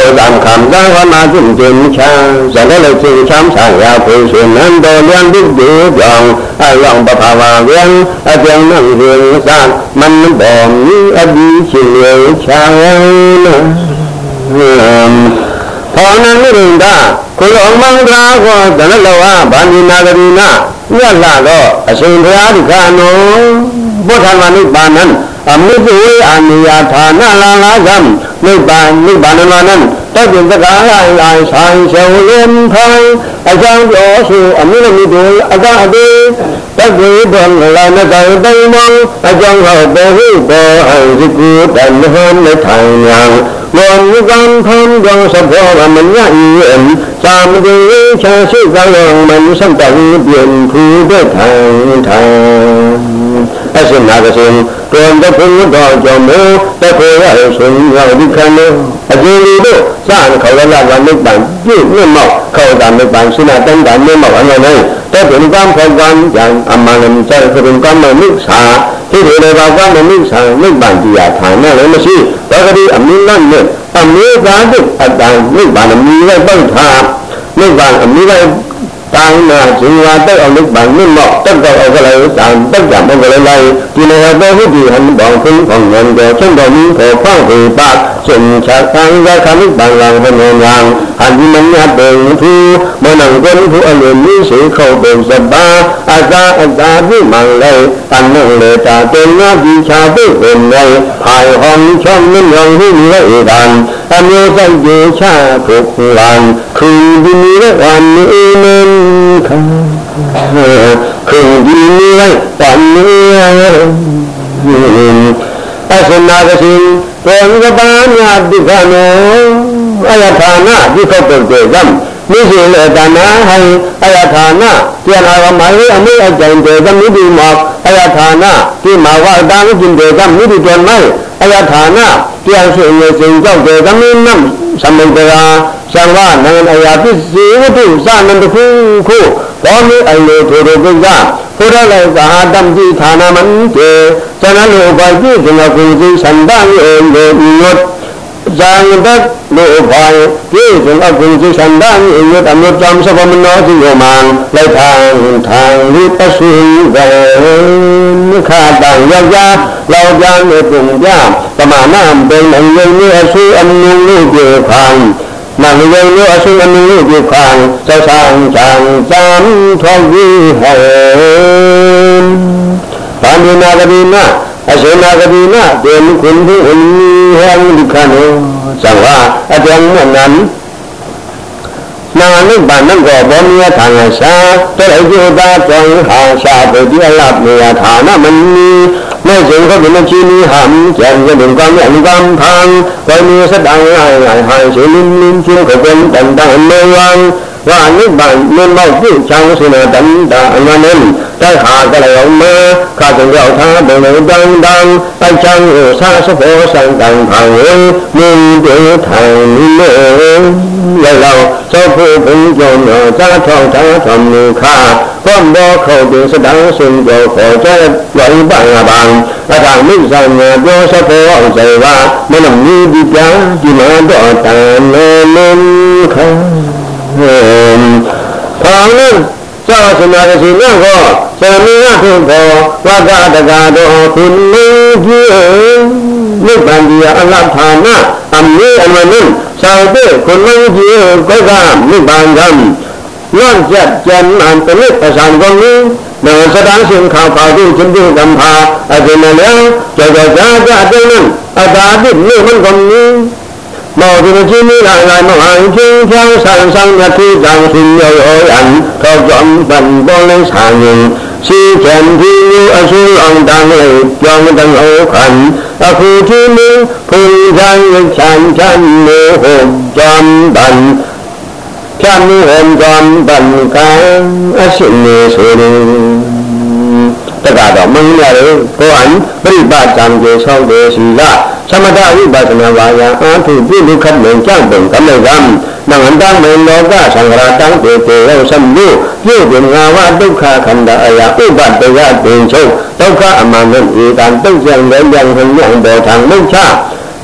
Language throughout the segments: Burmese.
cầu tạm khảm ra hoa ma chung chung cha giờ đó là chung chám sang ya phụ xuyên nan đồ liên đức dữ dòng ai lòng bà phà hòa viên ai tiếng năng hương san man bồn ai đi chiều cha phó năng đường ta cô lòng mang ra của tận lâu à bạn đi na đi na nhất là đó ở trên thế đi cả nó bố thằng mà đi bàn นั้นအမိတုဝေအာနိယဌာနလာလာကံ နိဗ္ဗာန်နိဗ္ဗာန်မနံတတ်ပြင်စကားလိုက်လိုက်ဆိုင်ရှုံလင်းဖိုင်အကြောင်းပြောဆိုအမိမိတုအကအတေတတ်ပြေဘံလာနကောတိမောအကြောင်းဟောတေဟုဘောဟံစိကုတန်ဟံလက်ထိုင်ညာလောမူကံဖံကြောင့်သဘောမမညဤံသာမတိချာရှိကံမန်စံတံပြင်ဖူတဲ့ထိုင်ထိုင် အရှင်နာကရှင်တွင်တခုတော်ကြောင့်မို့တခုရဆုံးရောက်ဒီခံလို့အကျိုးလေးတို့စံခေါ်ရလာကနိဗ္ဗာန်ပြည့်မြတ်မောက်ခေါ်တာနိဗ္ဗာန်ရှင်နာတန်တာမြတ်မောက်အနေနဲ့တဲ့တွင်ကံဖောကံကြံအမှန်လည်းကျတဲ့တွင်ကံမနိစ္စဒီလိုလေဘာကမနိစ္စနိဗ္ဗာန်တရားဌာနလည်းမရှိဘဂတိအမိလတ်နဲ့အမေသာတုအတန်နိဗ္ဗာန်အမိလိုက်ပုတ်ထားနိဗ္ဗာန်အမိလိုက် တိုင်းမှာဇီဝတက်အောင်လုပ်ပါမြင့်မော့တက်တော့အောင်ကလေးတန်တက်ကြမကလေးလိုက်ဒီလိုတော့ဟုတ်ဒီဟန်ပေါင်းခင်းပေါင်းငန်တော့ချင်းတော်မင်းကိုဖောက်ပြီးပါရှင်ချသံဃာခမိပန်လောင်ဘနေညာဟန်ဒီမညာပေသူ မနံကွန်သူအလိုမျိုးရှိခောက်ပုံစပါအသာအသာပြမှန်လေတန်လို့လေတာတင်နာဒီချာပုဝင်လေဖိုင်ဟောင်းချောင်းမြင့်ရောင်ဟိရဲ့ဧတံအမျိုးဆိုင်ကျေချခုလံခုဒီမီရဲ့ဝန္နေမင်းခံခုဒီမီရဲ့ဝန္နေအစနာကစီတောကပညာဒုက္ခနောအယထာနာဒုက္ခပုတ္တေကံ မိစေလေတနာဟံအယထာနာကျန်တော်မဟိအမိအကြံတေကမိဒီမောအယထာနာဒီမာဝတာဝကျင်တေကမိဒီတော်မိုင်အယထာနာတရားရှိနေစဉ်ကြောက်တေကမိနမ်သမုဒ္ဒရာသံဝနံအယာပစ္စေဝတုသနံတခုခုဘောမိအလိုထိုတို့ကိစ္စဘုရားလည်းသာတံတိဌာနမံတေဇနလောဘကြည့်ကျွန်တော် ကိုယ်ကြီးစံတန်ရေလို့ဇာယတလို့ဘာပြေဆုံးအကုသိုလ်စံတန်အယတအမြတ်တမ်းစဗမနောတိယမံလိုက်ထံထံလိပစုဝေခတံယောက်ျားလောင်ပြနေပုံပြပမာဏပင်အယုံနေအဆူအမြင်လို့ပြေခံနံယုံလို့အဆူအမြင်လို့ပြေခံစောဆောင်ချံသံထောက်ပြီးဟောဗန္ဒနာကတိနာ အရှင်နာဂတိနာတေမခုန်ဟုဟိဟံဒုက္ခနောသံဃာအတံမနံနာနိဗ္ဗာန်ကောဘောမြတ်ထာငါရှာတေအကျိုတာဇံဟာရှာပေတိအလပ်နေယဌာနမနီမေဇေခဗမချီနီဟံကျန်ရဒုံကံအနုကံဖံဝိမေစတံဟိုင်ဟိုင်ရှိလင်းလင်းချင်းခဗံတန်တံမေဝံ ဝါနိဗ္ဗာန်မြတ်မောက်ပြချောင်းစင်တန်တာအနန္တတိုက်ဟာကလေးအောင်မခါကြရောက်ထားဘုံလုံးတန်တန်အချမ်းကိုဆာစဖောဆန်တန်ခံဝေမြင်တေထိုင်လေလောက်လောက်သောဖို့ဘုံကြောင့်တော့သာထောင်းသာထောင်းမူခါကောဘောခေါ်ပြီးစတန်းစင်ကြောခေါ်ကြဝိုင်းပါငါပံအထာမိစ္ဆာညာပြောစဖောအောင်စေဝမနမီဒီပြဒီမတော်တန်လေလင်းခါ ခေါင်းလုံးသောစနာရစီနောကောသေမိယထုဘောဝကတကာတော်ခုနေကြီးနိဗ္ဗာန်ဒီအလဌာနအမေအမနုသာတေခုနေကြီးကောကနိဗ္ဗာန်ကံလွန်ကျက်ကျန်အန်တလိပဇံကုန်ကြီးနောစတန်းရှင်ခါပါတိချင်းပြုကံဖာအဇိနလေကြောကြောဇာကြတဲ့နအတာတိမြေမကုန် ကြီးမောဒီချင်းမိလာလာမဟန်ချင်းချောင်းဆန်ဆန်ရတိဇံရှင်ရောရန်ထောက်ကြံပန်ပေါ်လေးဆန်ရင်ရှိချန်ဒီအဆူအောင်တန်လေးကြောင်းတန်ဟောခံအခုချင်းမဖုန်ချန်ချန်ချန်လို့ဟောကြံပန်ဖြတ်မှုဟောကြံပန်ကအရှင်နေဆိုရင်တကတော့မင်းရတယ်ကိုအန်ပြိပတံကျေဆောက်တယ်ရှိလား သမထဝိပဿနာဝါယာအာထုပြုလုခတ်မံကြောင့်ပင်ကမေကံနန္တမေလောကသံဃာတံတေတေရောသံယုပြုပင်ငါဝဒုက္ခခန္ဓာအယဥပတ္တယပင်ချုပ်ဒုက္ခအမှန်နဲ့ဧတံတုတ်ကြံလည်းយ៉ាងဟံညံတော်ထံမုတ်ချ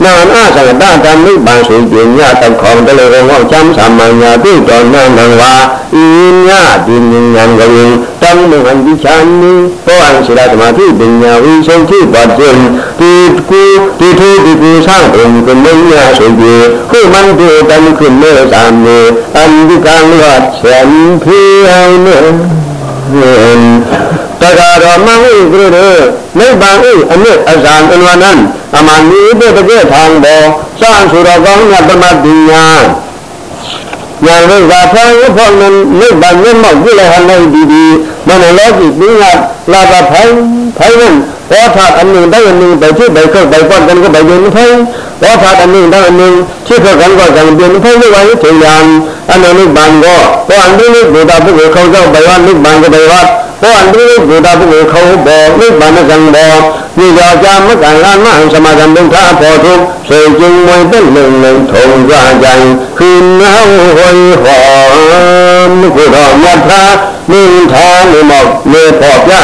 နာနာသံတတမိပ္ပံဆိုပညာတခေါတလေရောချမ်းသမ္မာတိတော်နံဝါဤညဒီဉာဏ်ကရင်တံမဟံဒီချာနိဘောအံရှိရသမာဓိပညာဝိဆုံးတိပတ်ကျင်ဒီကူဒီထိုဒီကူဆောင်ဘုံကမင်းညာဆိုပြေခုမန္တေတံခုမေသံမေအန္တိကံလောချံဖေအောင်နေ တက္ကရာမဟိကရနိဗ္ဗာန်ဤအမြတ်အဇံအနဝနံအမနိတေတကေထံဘောစံဆိုတော်ကောင်းမြတ်သမတိညာညာဝိဇာဖန်ဖို့နနိဗ္ဗာန်မျက်မှောက်ပြည့်ဟန်လိုက်ဒီဒီမနလောကီပညာလာပါဖိုင်ဖိုင်ဝန်ဘောဖအမြင်တဲ့အမြင်ပဲဖြစ်ပဲခေတ်ပဲပတ်တယ်ကပဲယုံထိုင် ဘောဖအမြင်တဲ့အမြင်ဖြစ်ခက်ကံကံပြန်ထိုင်လို့ဝိုင်းထေယံအနုနိဗ္ဗာန်ကိုဘောအန္တိဘုရားပုဂ္ဂိုလ်ခေါ်ကြောဘယနိဗ္ဗာန်ကိုဘယဟောအန္တိဘုရားပုဂ္ဂိုလ်ခေါ်ဘောနိဗ္ဗာန်ကံဘောဒီကြောင့်ကြာမကံလာမစမကံဒုက္ခပေါ်ထုစေကျင်းမွေတဲ့လုံလုံထုံကြကြင်ခိနောဟောဟောမုခေတော်မြတ်သာနိထာနိမောလေပေါ်ပြ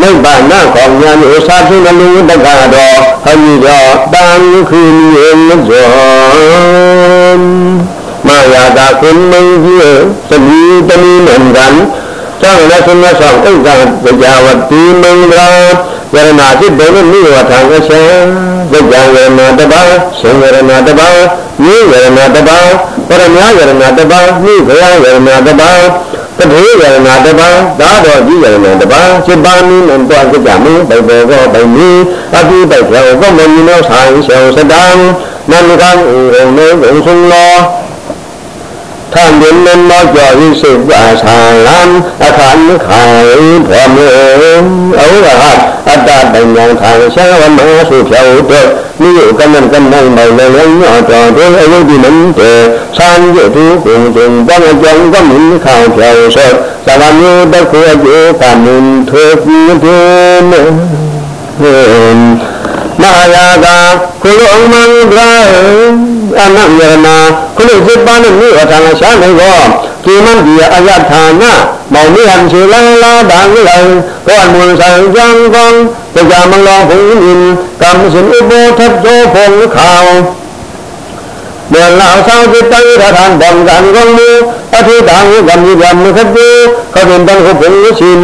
နိဗ္ဗာန်ของဉာဏ်ဥစာထုနလူတက္ကတော်ဟောဒီတော်တန်ခိမြေမဇောမာယာတာကုမင်းကြီးသတိတမီနံကံသောလည်းဆုမဆောင်ဥက္ကံကြာဝတိမင်္ဂလာယရနာစိတေနိဝထံအရှံ ဇဂံယရနာတပါရှင်ယရနာတပါမြေယရနာတပါပရမယရနာတပါမိခယယရနာတပါတထေယရနာတပါသာတော်ကြီးယရနာတပါစိပါမိနံတောစကြမေဘိဘောကောဗိမိအပိပိခောကောမနိနောဆိုင်ရှောစတံနန္ကံဥရုံနေဝံဆုံလော ท่านเป็นเป็นมากกว่าวิสุทธาสารันอาคารขายพร้อมเออเอาละฮะอัตตาเป็นอย่างทางเช้าวันมาสุเชียวเตนี่อยู่กันนั่นกันนั่นไปเลยเลยย่อจอดด้วยอายุดีมันเตสร้างเยอะทุกคนจึงบ้างจังก็หมุนข่าวเชียวสดสารนี้ได้คุยอยู่กันหนุนเถิดเถิดมหายาตาคุณองค์มังกร အနယနာကုလုံးစိပန်းနဲ့မြို့ထာလာရှာနေတော့ကိမန်ဒီအယထာနာမောင်မိဟံရှိလန်းလာတံလံကောမွန်ဆိုင်ကြံကောတရားမလောဘုံင်ကံရှင်ဥပောထတ်သောဖုံခေါ เมื่อเราสร้างจิตใจทานบ่งกันกงมืออธิษฐานกันมีแบบมือขัดดูเขาเป็นตั้งเขาเป็นชิน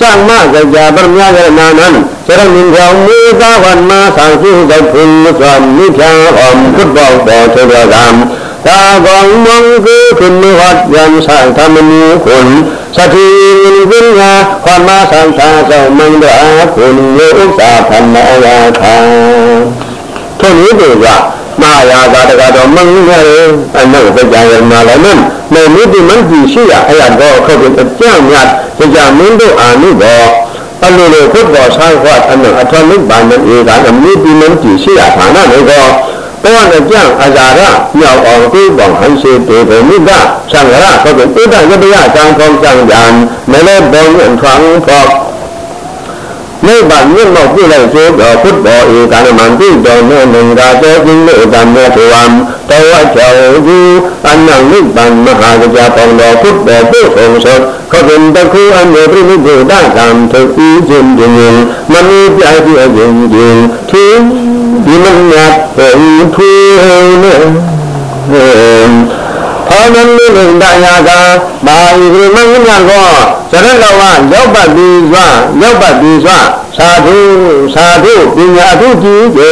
สร้างมากจะยาบรรยายนานั้นจะได้ยินเขามือก้าวันมาสร้างชื่อใจพึงสอนมิเพียงอมพุทธบอกบอกเทวดามตากองมังคือขึ้นมือวัดยันสร้างธรรมมีคุณสถิตวิญญาความมาสร้างชาเจ้ามังดาคุณโยกสาพันนายาทาท่านี้ดีกว่ าမာယာသာတကတော့မင်းရဲ့အနုပကြရနာလည်းမမေမိတိမန်ကြီးရှိရအရာတော့ခုတ်အကြံ့မြတ်ကြမင်းတို့အာနုဘောအလိုလိုခုတ်တော်ဆိုင်ခွတ်အနုအထမိဘာနဧကအမိတိမန်ကြီးရှိရဌာနတွေတော့ဘောနဲ့ကြံအဇာရမြောက်အောင်ကိုပေါင်းဟန်ရှိတေဘမိကသံဃာခုတ်ဥဒ္ဒယတယကံဖောင်းစံကြံမလဲဘောင်းထွန်းဖောက် နိဗ္ဗာန်မြင့်မောက်ပြုလိုက်စေတော်ဖုတော်ဧကံမံပြုတော်နှင့်မင်္ဂလာတော်ခြင်းလေကံမြတ်ဝံတောဝချောသူအနံနိဗ္ဗာန်မဟာကြာပေါင်းတော်ဖုတော်ပုဆုံးသောခဗင်တခုအမေပြိမိဒေဒကံသူဤခြင်းတွင်မမီပြည့်အခြင်းတွင်သင်ဒီမမြတ်ဟေသူဟေန မင်းတို့တရားကမာဤဒီမင်းများကောဇရတော်ကရောက်ပတ်ပြီးစွာရောက်ပတ်ပြီးစွာသာဓုသာဓုပညာအထုကြည့်ကျေ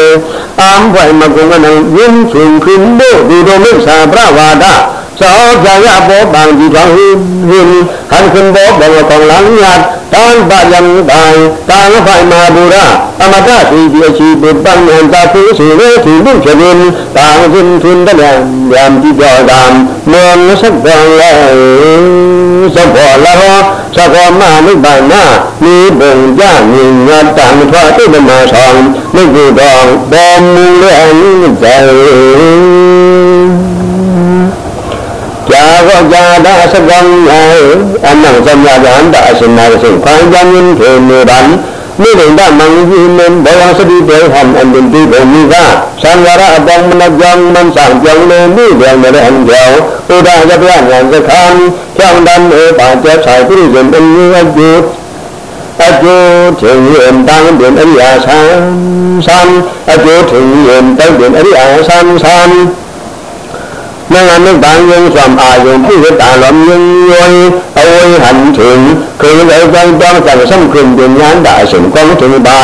အံဖွယ်မကုံကနယင်းချင်းခင်တို့ဒီတော်မိစ္ဆာပြဝါဒသောကြာရဘောပံဒီတော်ဟင်းဟင်းဟန်ခင်ဘောဘောကောင်လန်းညတ်တန်ပါယံတိုင်းတာလဖိုင်မာဘူရအမတသီဒီအချီပုပ္ပံယံတာသုစီဝေသီလူဖြင့်တာဝင်းထွန်းတလံယံတိပြောတံမော နသဗ္ဗံလေသဘောလရောသဘောမနိဗ္ဗာန်နိဘုံကြမြင်ညတံထွားတိမမဆောင်မိဂုတော်ဘောမူလည်းဇေကြာကောကြာတာစကံအနံသမ္မာဒန္တာအစနာစုခံကြမြင်ထေနေဗံ နိဗ္ဗာန်မံကြီးမံဘောစတိတေဟံအန္တိတိဘုံမိကသံဃာရအပေါင်းမနကြောင့်မန်ဆောင်ကြောင့်လေမိတယ်မရဟံကြောင့်ဥဒယပြဉာဏ်စခံဖြောင်းတမ်းဧပါကျဆိုင်ပြိဇံပင်ယကျုအကျိုးထင်ရင်တန်ပင်အရိယာဆံဆံအကျိုးထင်ရင်တန်ပင်အရိယာ ဆံဆံနိုင်ငံနိဗ္ဗာန်ယုံစွာအာယုံပြည့်တာလုံးယုံယွယ်အဝေးဟန်ထင်ခေလေကံတောင်းဆောင်ဆုံးခွင့်ပညာတာရှင်ကောင်းထင်ပါ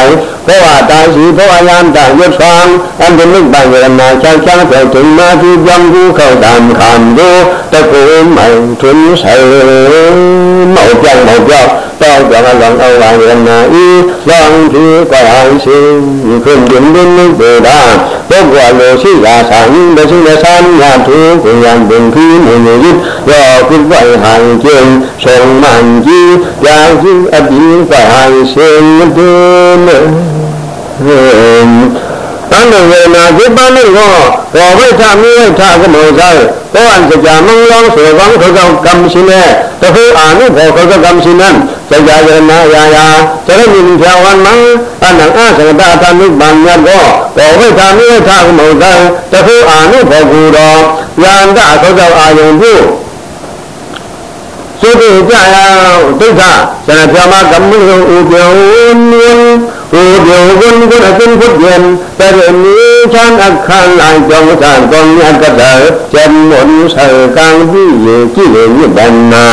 ဘောဝတာရှိဘောဝယံတရွတ်ဆောင်အန္တနိဗ္ဗာန်ရဏချမ်းချမ်းတဲ့ဒိမာတိကြောင့်ဘူးခောက်တံခံတို့တကူမိုင်ထွန်းဆိုင်မောက်ပြောင်းမောက်ပြောင်းတောင်းကြမလောင်အောင်ဝါရဏဤလောင်ဒီကွာရှင်ခွင့်တွင်တွင်ဘုရားပုဂ္ဂိုလ်လိုရှိရာဆိုင်မရှိရဆန်းရသူကိုရန်ပင်ခီနေနေရောကုဝိုင်ဟန်ကျင်းဆုံးမှန်ကြီးရာစုအပြီးကွာရှင်တွင်တန်တော်ဝေနာဒီပနိဟောဘောဝိထမိဝိထကမောဇာဘောအံစကြမံလောစေဝံခောကံရှိနေတခုအာနုဘောခောကံရှိနံ စကြယနာယာယာသရမိဖြာဝမံအနံအသရတသနုပန်မြတ်သောဘောဝိထမိဝိထကမောဇာတခုအာနုဘောကူတော်ယန္တခောကအာယုံပြုသုတိကြယဒိဋ္ဌဇနပြမကမ္မုဥပယောနုကိုပြုံကွန်းကွန်းအသိဖို့ပြန်တရမီချမ်းအခါလိုက်ကြောင့်သံကောင်းမြတ်ကတည်းကျန်မွန်ဆယ်ကံပြီးရကြည့်လေမြတ်နာ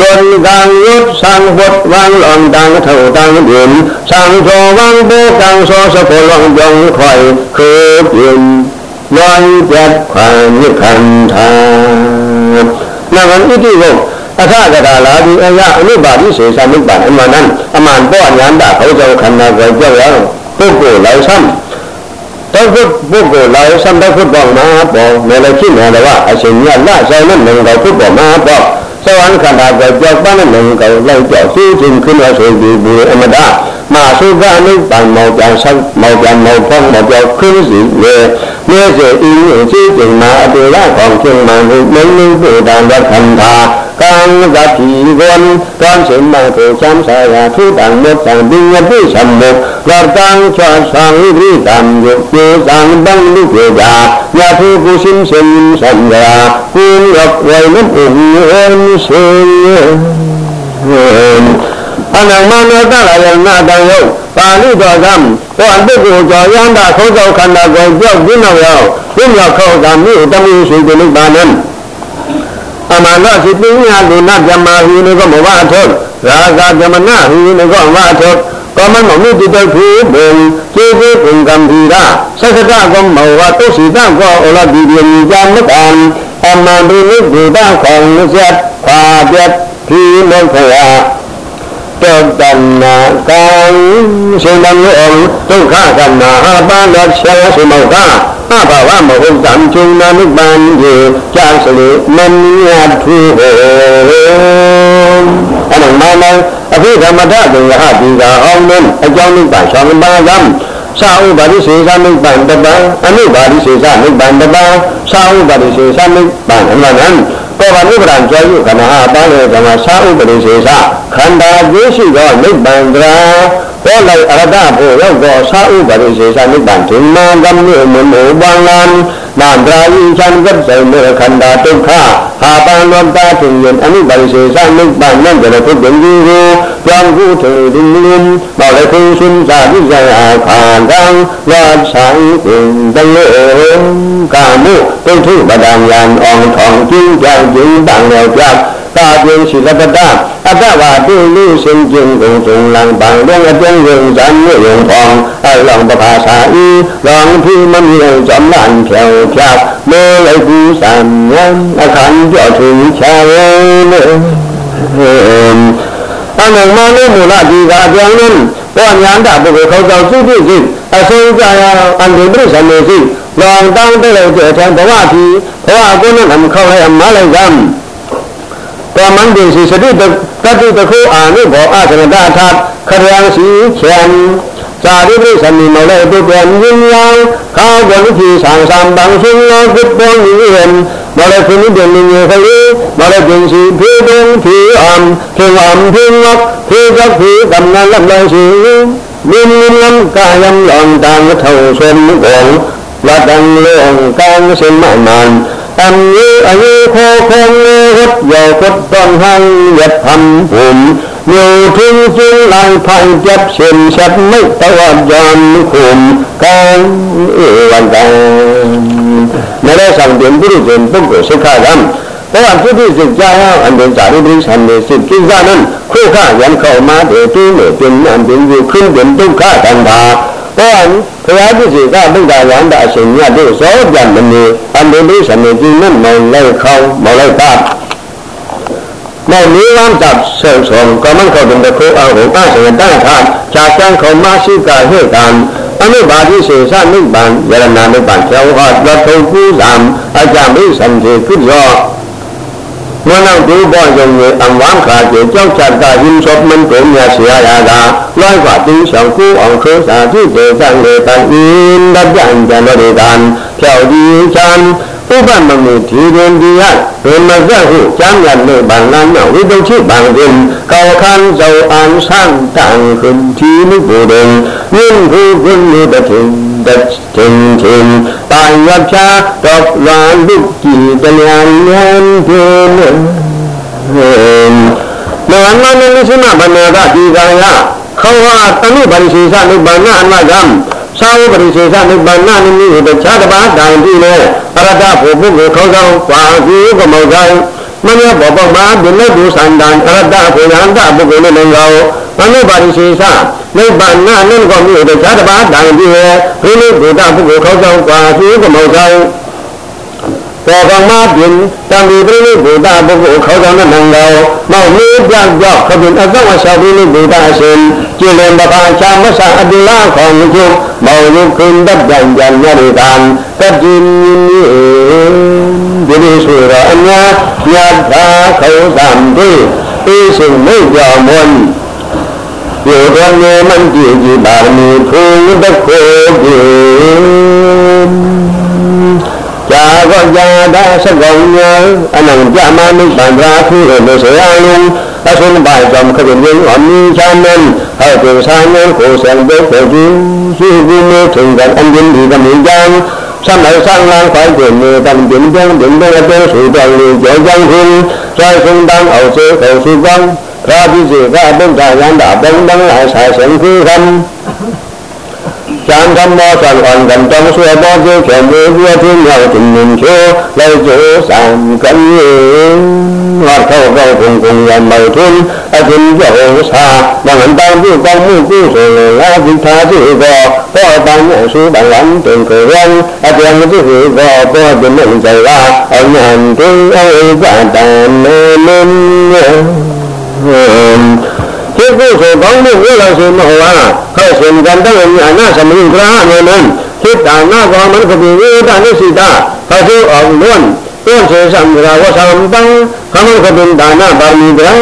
ဝန်ကံရုပ်သံဝတ်ဝံလောင်တန်ထောတန်ပြင်းသံသောဝံဘောကံသောစကောလောင်ကြောင့်ခွိုင်ခေပြင်းလွန်ပြတ်ခွန်မြခန္ဓာနဝံဣတိဝအခကတာလာဒီအယအနုပါတိစေသနိဗ္ဗာန်အမှန်တန်အမှန်ပေါ်ညာတာခေါ်ကြောခန္ဓာကိုကြောက်ရပုဂ္ဂိုလ်လောက်ဆမ်းတော့ပုဂ္ဂိုလ်လောက်ဆမ်းတော့ပေါ်မှာပေါ်မယ်လည်းဖြစ်နေတော့အရှင်မြတ်လဆိုင်နဲ့ငင်တော်ဖြစ်ပေါ်မှာပေါ် သဝံခန္ဓာကိုကြောက်ပန်းနဲ့ငင်တော်လောက်ကြောက်သိခြင်းခင်းရဆိုပြီးဘူးအမတမာသုကအနုပန်မောကြံဆောက်မောကြံမောဖုံးမောကြောက်ခင်းစီလေမြေစေအင်းအကြည့်ကျင်မှာအတေရကောင်ချင်းမှန်လို့မင်းလေးပြေတန်တဲ့ခန္ဓာ ကံကတိဝန်ကံရှင်မကိုချမ်းသာရာထုတံမေတ္တံပိယပိသံမေဝတ္တံချွာသံဝိတံယုပြေသံတံလူပြေတာယထုကုရှင်ရှင်သံဃာကုရောက်ဝိနုဥဟေရှင်အနံမနောတလာယနာတံယုပါဠိတော်ကံဘောအတုကိုကြောယန္တာခေါသောခန္ဓာကိုကြောက်ပြီးနောက်ရောက်ပြည့်မြောက်ခေါကမြို့တမှုရှိတဲ့နိဗ္ဗာန်အ မနောစိပညာလူနာပြမဟိနကောမဝအထောရာဂကမနာဟိနကောမဝအထောကောမနောမြစ်တေဖူဘုံကျေကျေဘုံကံဒီရာသက္ကတကောမောဝတုစီတကောဩလတိပြေဇာမကံအမန္တိနိဗ္ဗာန်ခေါင်ဇတ်ခွာပြတ်ဒီမောခရာတောတနာကံရှင်တမောဒုက္ခကနာပါလချေသုမောက အဘဝမဟုတ်တံချုံနာနိဗ္ဗာန်ကိုကြာစလေမမြတ်ထူဟောအဲ့တော့မမောအဖိဓမ္မတတေယဟဒီကအောင်လုံးအကြောင်းနိဗ္ဗာန်ဆောင်ပါကံသာဥပါရိစေသနိဗ္ဗာန်တပံအနုပါရိစေသနိဗ္ဗာန်တပံသာဥပါရိစေသနိဗ္ဗာန်အမှန်တန်ကောဘာနိဗ္ဗာန်ကြောယုခဏဟာပါလေကမှာသာဥပါရိစေသခန္ဓာကျိုးရှိသောနိဗ္ဗာန်တရာ ဟောလိုက်အရတဖို့ရောက်သောသာဥပါရိစေသနိဗ္ဗာန်ဒီမာကမြို့မမောဘံလံနာဒရာယိချံကပ်စေမေခန္ဓာဒုက္ခဟာပံလောတာတိယံအနုပါရိစေသနိဗ္ဗာန်နဲ့ကြတဲ့ဘုဒ္ဓံကြီးကိုကြောင့်ကုထေဒီလင်းမောလခုရှင်သာတိယခန္ဓာလောဆိုင်ကိုတယေကာမုတုထုပဒံယံအောင်ထောင်ကျင်းကြောင့်ကျင်းတန်တော်ကြောင့် တာပြင်းရှိလပတအတ္တဝတိလူရှင်ကျင်းကုန်စုံလံပံလုံးအကျဉ်းဝင်ဇံမြေယုံထောင်အလောင်ပခါသာဤလောင်ဖီမမြေဇမ္လန်ဖြောဖြောက်မေလိုက်ကူစံဉံအခန္ကြောထူချာယေအနမနမူလဒီကအပြောင်းလုံးဘောညာတပုဂ္ဂိုလ်ခေါ်ဆောင်စုပြုစီအဆုံးကြ ရအန္တိပရိသမေစီလောင်တောင်းတဲ့တဲ့ထံဘဝတိဘဝကိုနဲ့မခေါ်ရမလိုက်ကံတော်မန်ဒီစီစတိတတိတခုအာနုဘောအသရတထခရယံစီချံသာရိပုသမိမောလေတုပံဉ္ဇယံခါဝလိတိသံသံတံရှင်လောကုပ္ပောနိယံမောလေခုနိတေနိညေခလေမောလေကျင်စီဖေတုံဖေအံဖေဝံဖေဝဖေကဖေကမ္နလမရှိမိမိလံကာယံလောင်တံထောဆွေမုကောလတံလောကံစိမမံအံယေအယေခ โคคงวัดเยาวกดต้นหังยัดทำผมอยู่ทิ้งซึ่งลายพันจับเส้นชัดไม่ตะวันยันคุมกันเอวันกันในเรื่องสังเกตผู้ที่เป็นผู้ก่อสิกขาดำเพราะว่าผู้ที่สิกขาอันเป็นสารีบริสันเนสิกิจานั้นคู่ข้ายันเข้ามาเดือดที่เหนือเป็นอันเป็นอยู่ขึ้นเป็นทุกข้ တော့ဘုရားပြည့်စုံကဗုဒ္ဓရံတာအရှင်မြတ်တို့ဇောပြမနေအမေလေးစမေကြီးနဲ့မောင်လိုက်ခေါင်းမောင်လိုက်တာမောင်လေးဝမ်းတပ်ဆုံဆုံကမန်ခေါ်တဲ့ခိုးအောင်ကိုတဆင်တန်းထားခြားချမ်းခုံမရှိကဟဲ့တံအနုဘာတိစေသနိဗ္ဗာန်ယရဏနိဗ္ဗာန်ကျောဟောတထုံကူဇံအကြမိစံတိကုရော မနောဒုဘောယုံရေအံဝမ်းခါကျေကြောက်ချတ်ကဟင်းစောမန်ကိုမြတ်ဆရာရာကလွိုင်းကတင်းဆောင်ကူအောင်ခေစာတိဒေသံလေတံအင်းတပြန့်ကြံတော်ကံဖြောက်ဒီချံဥပမမေဒီရင်ဒီယဘယ်မဇတ်ဟု ကျမ်းရနေဗန္လနဝိတုချိဗံရင်ကောခန်းဇောအန်ဆန်တံခွန်တီနိဘူရင်မြင့်ခုခွန်နေတထေတချင်းချင်းတိုင်ရချာတော့လွန်လူကြည်တလျံဉာဏ်ဖြင့်လောကနာနေစမဗနာကဒီကံယခောဝတနုပရိစေသနိဗ္ဗာန်အနဂံသာဝပရိစေသနိဗ္ဗာန်နိမိတခြားတစ်ပါးတိုင်ပြီးလေအရတ္တဖို့ပုဂ္ဂိုလ်ခေါဆောင်ပါကူကမော ဆိုင်မနဘောပမဘိလဒုသန္တံအရတ္တဖို့ယန္တပုဂ္ဂိုလ်နဲ့လည်းရောမနုပါရိစေသနိဗ္ဗာန်နိမိကောမြို့တခြားတစ်ပါးတိုင်ပြီးလေဘိလဒုတပုဂ္ဂိုလ်ခေါဆောင်ပါကူကမောဆိုင်ပေါ်ကမှာပြင်တံဒီပြိဘုဒ္ဓပုဂ္ဂိုလ်ခေါဆောင်တဲ့နံတော်မောက်လေးပြောက်ပြောက်ခပင်အသောအရှာပြိဘုဒ္ဓအရှင်ကျင်လင်ပပါချာမဆအတိလာခေါင်ကျုမောင်ရုခွင်တပ်ကြံကြံရရကံတတိနိ ဒီလိုဆိုရအများညတာခေါသံတိအေးစုံမိတ်ကြောင့်မွန်ဒီတော်နေမန်ကြည်ကြည်ပါရမီဖူတခိုးပြေကြာကောကြာတာစကောင်းညာအနံကြမနိဗ္ဗာန်ရာခုရလို့ဆိုရလုံးအဆုံးပါကြောင့်ခရင်ရင်းအမင်းချမ်းမင်းဟောတေဆိုင်ကိုဆံတဲ့ကိုသူရှိဘူးမေထုံကအန်ရင်ဒီကမြင်ကြမ်းစမ်းလိုက်စမ်းလိုက်ဖိုက်ကိုနေတန်တင် တဲ့တင်တဲ့တဲ့ဆိုတော်လေးကြောကြောင်းခင်ဇာဆုံးတန်းအောင်စေကိုစုကောင်းရာပိစေကဗုဒ္ဓရန္တာဘုံတန်းအဆိုင်ဆုံးခုခံ จานธรรมะสังอันกันจงสวยบ่เกี่ยวแข่งเรือทิ้งเราถึงหนึ่งโชเลยโจสังกันเองวัดเข้าเข้าคงคงยันไม่ทุนอาทิตย์โยสาบางอันตามที่กองมือกู้เสือและวิชาที่ก็พ่อบางอย่างสู้บางวันเป็นเกลียงอาจารย์ที่ก็พ่อเป็นหนึ่งใจว่าเอาเงินที่เอาจานแต่เ ทุกผู้เคยบ้องนี่เวลาสุนมโหวาเข้าสุนกันตั้งแต่มีอานาสมุนกระหานนั้นคิดต่างหน้ากองมันก็มีวิตานิสิตาเขาชื่อออกล้วนต้นเสสัมราวสัมปังคำมันก็เป็นดานาบารมีเดา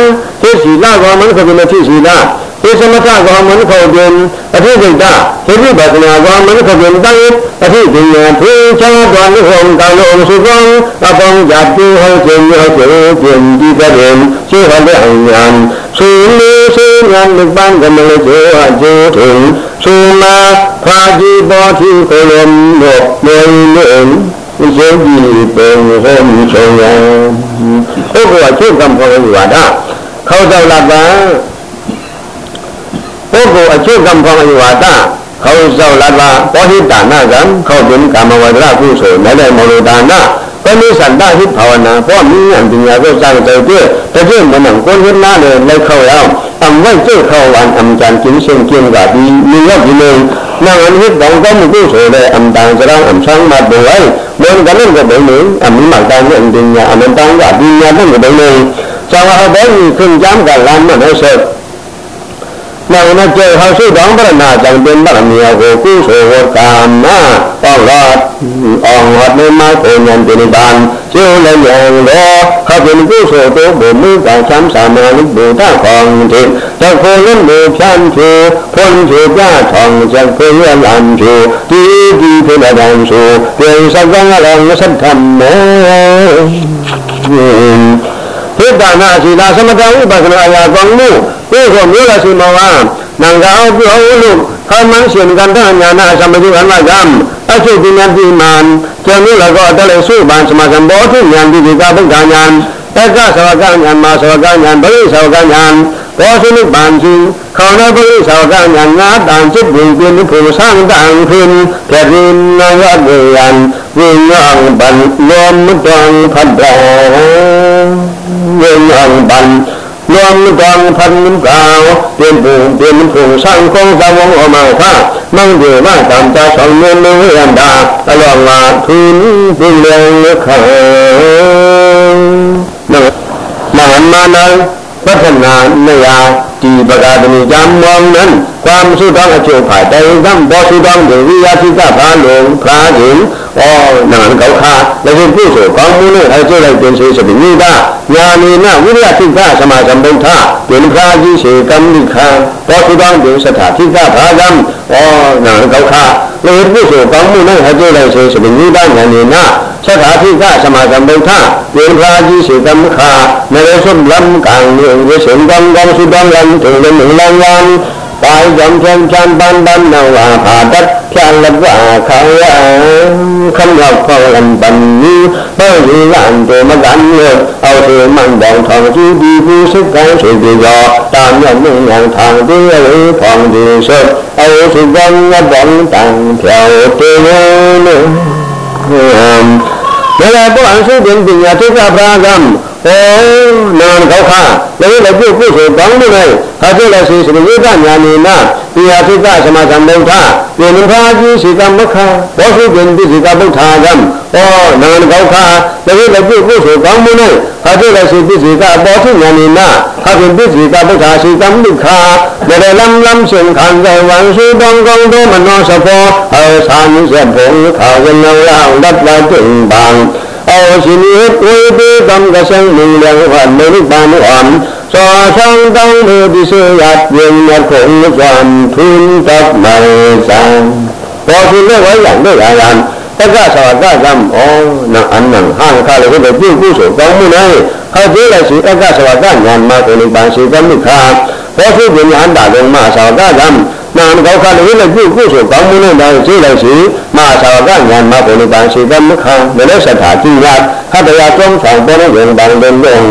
ที่ศีลากองมันก็เป็นที่ศีลาที่สมถะกองมันก็เป็นอธิสิตาที่วิปัสสนากองมันก็เป็นตั้งอธิปัญญาที่ชาวกองนิพพานกายองสุขังอภังจัตติเขาเจริญเขาเจริญดีกระเด็นชื่อเขาได้หันยันสูง စေငါလူပန်းကမလကိုအကျိုးထုံသုမာဖာတိဘောတိကိုလမ်မောမေလေဥဇေဒီပေဟောမိချောယံဟုတ်ကောကျုပ်ကံပေါ်ရူဝါဒခေါ်တော့လာပါပုဂ္ဂိုလ်အကျုပ်ကံပေါ်ရူဝါဒခေါ်တော့လာပါဘောဟိတာနာကံခေါ်တင်ကာမဝဒရကုသိုလ်နဲ့လည်းမောလဒါနာပနိသန္တဟိဘာဝနာဘောမိယံပညာကိုစံတဲ့တပြည့်မနံကိုရနာလေလိုက်ခေါ်ရအောင် အမ်ဝိုက်ကျခေါ်ဝန်အမ်ကြံကျင်းရှင်ကျင်းကဒီမိရောက်ဒီလိုနာအနိဒေါကမှုကိုဆိုတဲ့အမ်တန်စရံအမ်ဆန်းမတ်ဘဝိုင်မေကနကဘယ်လိုအမ်မတန်ရဲ့ပညာအမတ န်ကပညာတဲ့ဘယ်လိုဇာဝဟဘဲကြီးခွင့်ကြမ်းကလမ်းမနဲ့ဆက်နောင်နဲ့ကျေဟောရှိတောင်းပရဏကြောင့်တင်ပရမီယကိုကုသိုလ်ဝကာမဩဃတ်အောင်ဝတ်နေမကိုဉဏ်တိနိဗ္ဗာန်ကျိုးလည်းယံလောခပ်ရင်ကုသိုလ်တို့ဘုမှုကချမ်းသာမလိဘုဒ္ဓခေါင်တိတခိုလုံးလူဖြန့်ချူဖွင့်ချူကြထောင်ချက်ကိုရလံချူဒီဒီဖိလဒံချူပြေစကံလည်းသတ်ထမေိ တ္တနာစီလာသမထဝိပဿနာအရာကောင်းမှုကိုယ်ကိုမျိုးလာစီမောဟာနံကောင်းပြုလို့ခခမန်းရှင်ကန္တညာနာသမတိဝနာကံအချုပ်ပညာတိမံကျေနုလကောတလေစုပန်စမကံဘောထုဉာဏ်တိကဗုဒ္ဓဉာဏ်တက္ကသဝကဉာဏ်မာသဝကဉာဏ်ဗိသဝကဉာဏ်ဘောဓိနိဗ္ဗာန်ကြီးခေါင်းတော်ဘုရားကညာငါတန်จิตပင်ပြင်းဖို့ဆန်းတန်ခွင်ပြည့်နာရတေယံဝိညာဉ်ဘံလောမတံဖ တ်တော်ဝိညာဉ်ဘံလောမတံဖတ်မြကောပြင်းဖို့ပြင်းဖို့ဆန်းကောသဝံအမခမံဒီမတံတာဆောင်နေလို့ရန္တာအလောငါသူပြင်းလေခနမမနာพัฒนาเนียจีประกาศมีจำมองนั้นความสุดท้ายโจผ่ายใจซ้ำบอสุดท้ายเดี๋ยววิยาที่จะพาหลวงพ ဟောနာမကောက်ခါလည်းပြုဆိုကောင်းမှုနဲ့အကျိုးလိုက်ခြင်းဆိုဆိုပြီးမိသားညာနေနဝိရိယသိက္ခာသမာသမ္ဗုဒ္ဓဒုက္ခကြီးစေကမ္မိခံတောသုတံဒုစထာသိက္ခာဘာဂံဟောနာမကောက်ခါလည်းပြုဆိုကောင်းမှုနဲ့အကျိုးလိုက်ခြင်းဆိုပြီးမိသားညာနေနချက်သာသိက္ခာသမာသမ္ဗုဒ္ဓဒုက္ခကြီးစေကမ္မိခာနရေသုလံကံဝိရှင်ကံကောသုတံလံထေလံလံဝံ ตายยำเชิงชันบันบันนาวาผาดัดชันละว่าเขาอ่ะคำเราเขาลันบันนี้เพื่อยืนอันเดมกันเลือกเอาเธอมันดองทองที่ดีผู้สุขการสุขยอตามยอมหนึ่งอย่างทางที่หรือทองดีสุดเอาสุขยังบังตังเที่ยวเตยเนี่ยเวลาพวกอันสุดเป็นปัญญาทุกข์พระกรรม ဩနာမ်ခောခလည်းလည်းပြုတ်ဖို့ဆိုကောင်းတယ်ဟာဖြစ်လဲဆိုစရိယကညာနေနာပိယသိက္ခာသမကံဗုဒ္ဓယေနဖာကြီးစီကမခဘောစုပင်ပိစီကဗုဒ္ဓဂံဩနာမ်ခောခလည်းလည်းပြုတ်ဖို့ဆိုကောင်းတယ်ဟာဖြစ်လဲဆိုပိစီကဘောထုညာနေနာဟာဖြစ်ပိစီကဗုဒ္ဓစီကံဒုက္ခဒေရလမ်လမ်ရှင်ခံဇဝံစုတောင်းကောင်းသောမနောစဖောဟောသာနိစေဘုံခါဝနဝလတ်လာတင်ပံအောရှင်ဤဝေတိကံကဆံလူလဝမေရိပန်ဝံသောသံတောင်း လေဒီစေယပြင်းရခုံဇံထွန်းတပ်မေဇံဘောရှင်လည်းဝိုင်းရလို့ရရန်တက္ကသဝကကံဩနအနံဟံခါလေဘုပြုကုဆိုကောင်းမှုနဲ့ဟောသေးလိုက်စီတက္ကသဝကညာမကိုနိဗ္ဗာန်ရှိကမိခါဘောရှိပညာန္တာလုံးမသဝကကံ နာမ်ကောခလည်းလည်းပြုကုဆိုကောင်းမှုနဲ့တော့ရှိလိုက်စီမသဝကညာမကိုနိဗ္ဗာန်ရှိကမိခါလည်းစထာတိယဟတရာကျောင်းဆောင်ပေါ်တဲ့ဝင်တန်တဲ့လုံး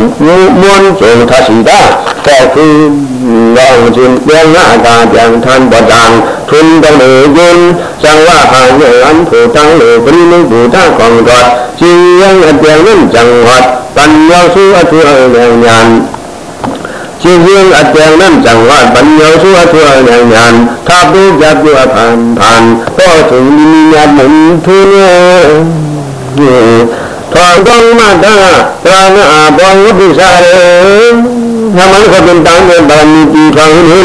မွန်းကျုံထရှိတာတော့គឺလောင်းခြင်းပြန်လာတာပြန်ထန်ပဒံทุนတလေကျင်สังวะหังเอันผูตังเลปรินิบูตของกอดจียังအပြန်လုံးจังหวัดปัญญาสุอธุအဉာဏ် ကျင်းချင်းအပြန်နဲ့จังหวัดปัญญาสุอธุအဉာဏ်သာပုကြပြဖန်ဖန်သောသူမိမိများမွန်သူနေထောကောင်းမတပရာဏအဘောဝိပိစာရေသမန်ခပင်တန်ရဲ့ဗာမီတီထောင်းနေ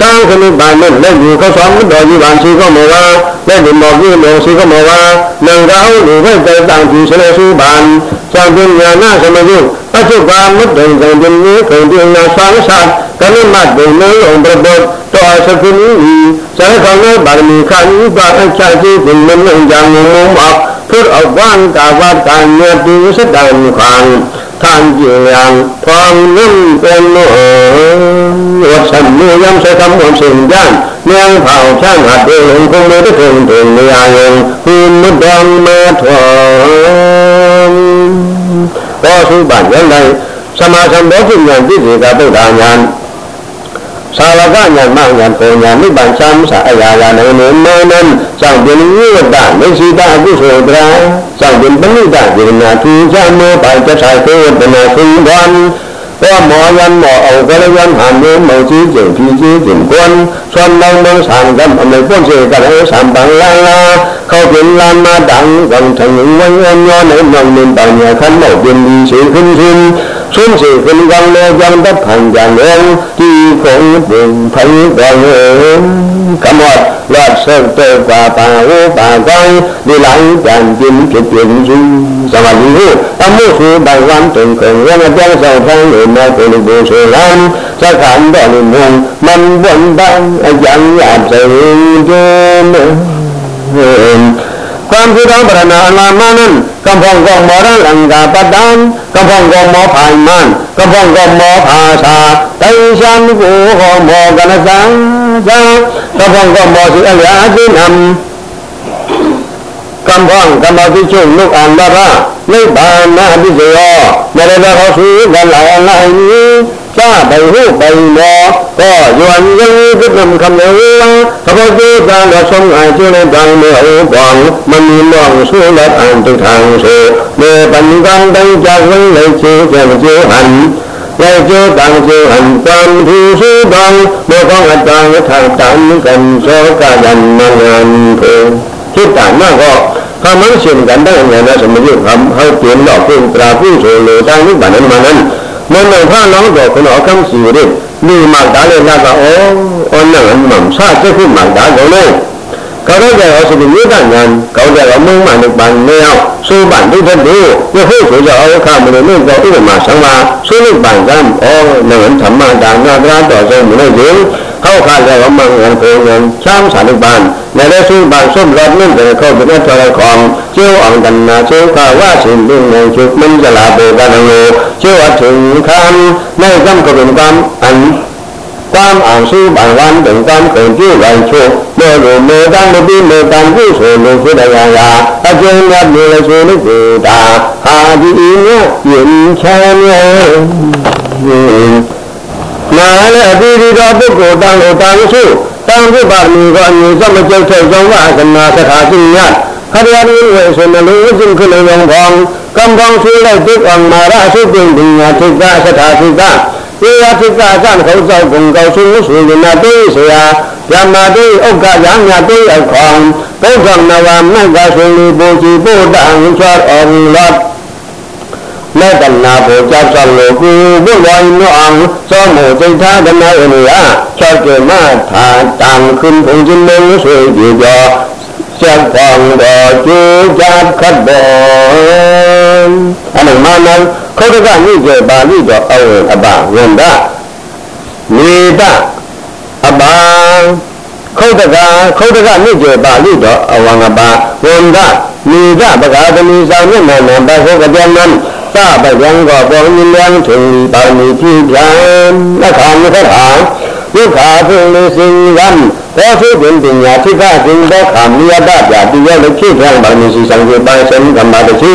တောင်းခဏပါနဲ့လက်ယူခောဆောင်တော်ကြီးပါရှိကောမောဝါလက်ဒီမောကြီးမောရှိကောမောဝါနံကောင်းလူဘက်တဲ့တောင်းသူဆလေစုပန်သံပညာနာသမယုပစ္စုပါမုဒ္ဒံဇံပင်ကြီးခုံပြင်းနာဆောင်းစားကလိမတ်ဒုံလုံးအောင်ပြတ်တော်စကုနီဇာခေါင်းရဲ့ပါရမီခဏီပါအချာကြီးဘုံမလုံးကြံငုံမောพุทธวันกาวัดกันเนื้อปีสดังขังท่านเจียงทองนุ่มเป็นโอ้ วัดสันนิยมใช้คำความสิ่งย่านเมืองเผาช่างหัดเองคงไม่ได้คงถึงเมียเองคืนมุดดังมาถอนก็สุบัติยันใดสมาสัมโพธิญาณที่ดีกับพุทธญาณสารวะญาณมากญาณโพญาณนิบันซ้ำสายญาญาณเหนือเมื่อนั้นสั่งเป็นวิวัตไม่สีดาผู้โสดราสั่งเป็นปณิดาเจริญาทูจะเมื่อไปจะสายเทวนาคุณวัน qua mỏ gắn mỏ ẩu cái lấy gắn hàm đến màu chí chuyển phi chí chuyển quân xuân đông đông sàn gắn ở mấy quân sĩ cả lấy sàn bằng la la khâu kiến lan ma đắng gần thành những quân em nho nấy mộng nên bằng nhà khăn mẫu viên đi sĩ khinh sinh xuân sĩ khinh găng lê găng đất thành giàn lên chi cũng bình thấy gần hơn ဆုတ်တုတ်ကပါဝေပါကောင်းဒီလိုင်းတန်ပြင်းဖြစ်ပြင်းစုသမလူဟုအမှုဟုဘဝံတုံကံရမတန်ဆောင်ဖန်လေမကုလူဘူဆိုလံသက္ကံတော်လူမံမံဝန်တံအကြံရစေတေမေ ป็นบุษลันสักขันดอนมุงมันบนบังยังอยากจะเจอ ความคือเราปรนาลามานั้นกำพองกองมอรังลังกาปดานกำพองกองมอผ่านมันกำพองกองมอภาษาไตชันกูหอมอกันสังจากำพองกองมอสิอลยาจินำกำพองกำมอที่ชุ่มลูกอ่านบาระนิบานาพิเศษไม่ได้เขาซื้อกันหลายหลาย นี้ทราบไปหูไปมอก็ยวนยังคิดนำคำเนื้อขบวนการเราสงไอเชื่อในทางเมื่ออุปองมันมีมองสู้และอ่านทุกทางสู้เมื่อปัญญาตั้งจากวันเลยเชื่อแก่เชื่อหันเราเจอต่างเจอหันความที่สู้ดังเมื่อของอาจารย์ทางตันกันโซกาดันมางานเพลคิดต่างมากก็ถ้ามันเชื่อกันได้ยังไงนะสมัยยุคทำให้เปลี่ยนหลอกเปลี่ยนตราผู้โชว์เลยทางนี้บ้านนั้นมานั้น မနဖာလောင်းတော်ခနောကံစီရလူမတားလေလာကဩဩနံမမ်စာချက်ခုမတားကုန်လေကောင်းကြရောဆိုပြီးမြေတညာကောင်းကြရောမုံမှန်လို့ပန်နေအောင်စိုးပန်တိတ်တဲ့ဒီရဟုတ်ဆိုကြအောခမလို့လို့တော့ဥပမာဆောင်ပါစိုးလို့ပန်ကံဩနံဓမ္မဒါနကရာတော်ဆုံးမလို့ เข้าข้างได้ว่ามังเงินโกงเงินช้ำสารุบานในได้ซื้อบางส้มรถนุ่นแต่เข้าเป็นทรของเชื่ออ่องกันนาเชื่อข้าว่าสิ่งดึงในชุดมันจะลาเบกันเอาเชื่อว่าถึงคำในย่ำก็เป็นความอันความอ่านซื้อบางวันถึงความเกิดชื่อวันชุดเมื่อรู้เมื่อตั้งเมื่อปีเมื่อตั้งผู้สูงรู้ผู้ใดยายาอาเจียนรับมือเลยชื่อนึกดูตาหาดีเนี่ยเย็นแช่เนี่ย နာလည်းအပြီးဒီတော်ပုဂ္ဂိုလ်တန်ကိုတန်စုတန်ဖြစ်ပါမည်ကအမြင်စမကြောက်ချက်ကြောင့်ဝါကနာသထာစိညခရယာနိဝေဆိုနလို့စဉ်ခလုံးရောဖောင်းကံကောင်းဆွေးလိုက်ဒုက္ခမာရအစုပင်ပညာထိကသထာထိကေယထိကသံခေါသောကုံကောဆုဆိုရင်နာတေးဆရာယမတေးဥက္ကယမြတေးအခေါင်ဘုရားနဝမက်ကဆိုလူပူချီပို့တံချောအောင်လော့ မေတ္တနာကိုကြောက်ဆောင်လို့ကိုဘုရားညောအောင်သောမောတိထာဓမ္မယနိယချောကေမထာတံခွန်ဘုံခြင်းလုံးဆွေပြေကျော်ဆက်ဖောင်းတော်ကျိုးကြခတ်တော်အနမနခောတကနိကျေပါဠိတော်အဝေအပဝန္ဒနေတအပခောတကခောတကနိကျေပါဠိတော်အဝံအပဝန္ဒနေတပကာသမိဆောင်မျက်နှာမှာဘခောကပြန်နံ သဗယံကောပေါ်မြင်လျံထုံပါမီကြည်ပြန်လက်ခံခက်ဟာဒုက္ခထုံလေးစင်ရံသောစုပင်ပညာထိကစဉ်သောခာမိယတပြတိရလခိထံပါမီစီစံကေပန်စံကမ္မတတိ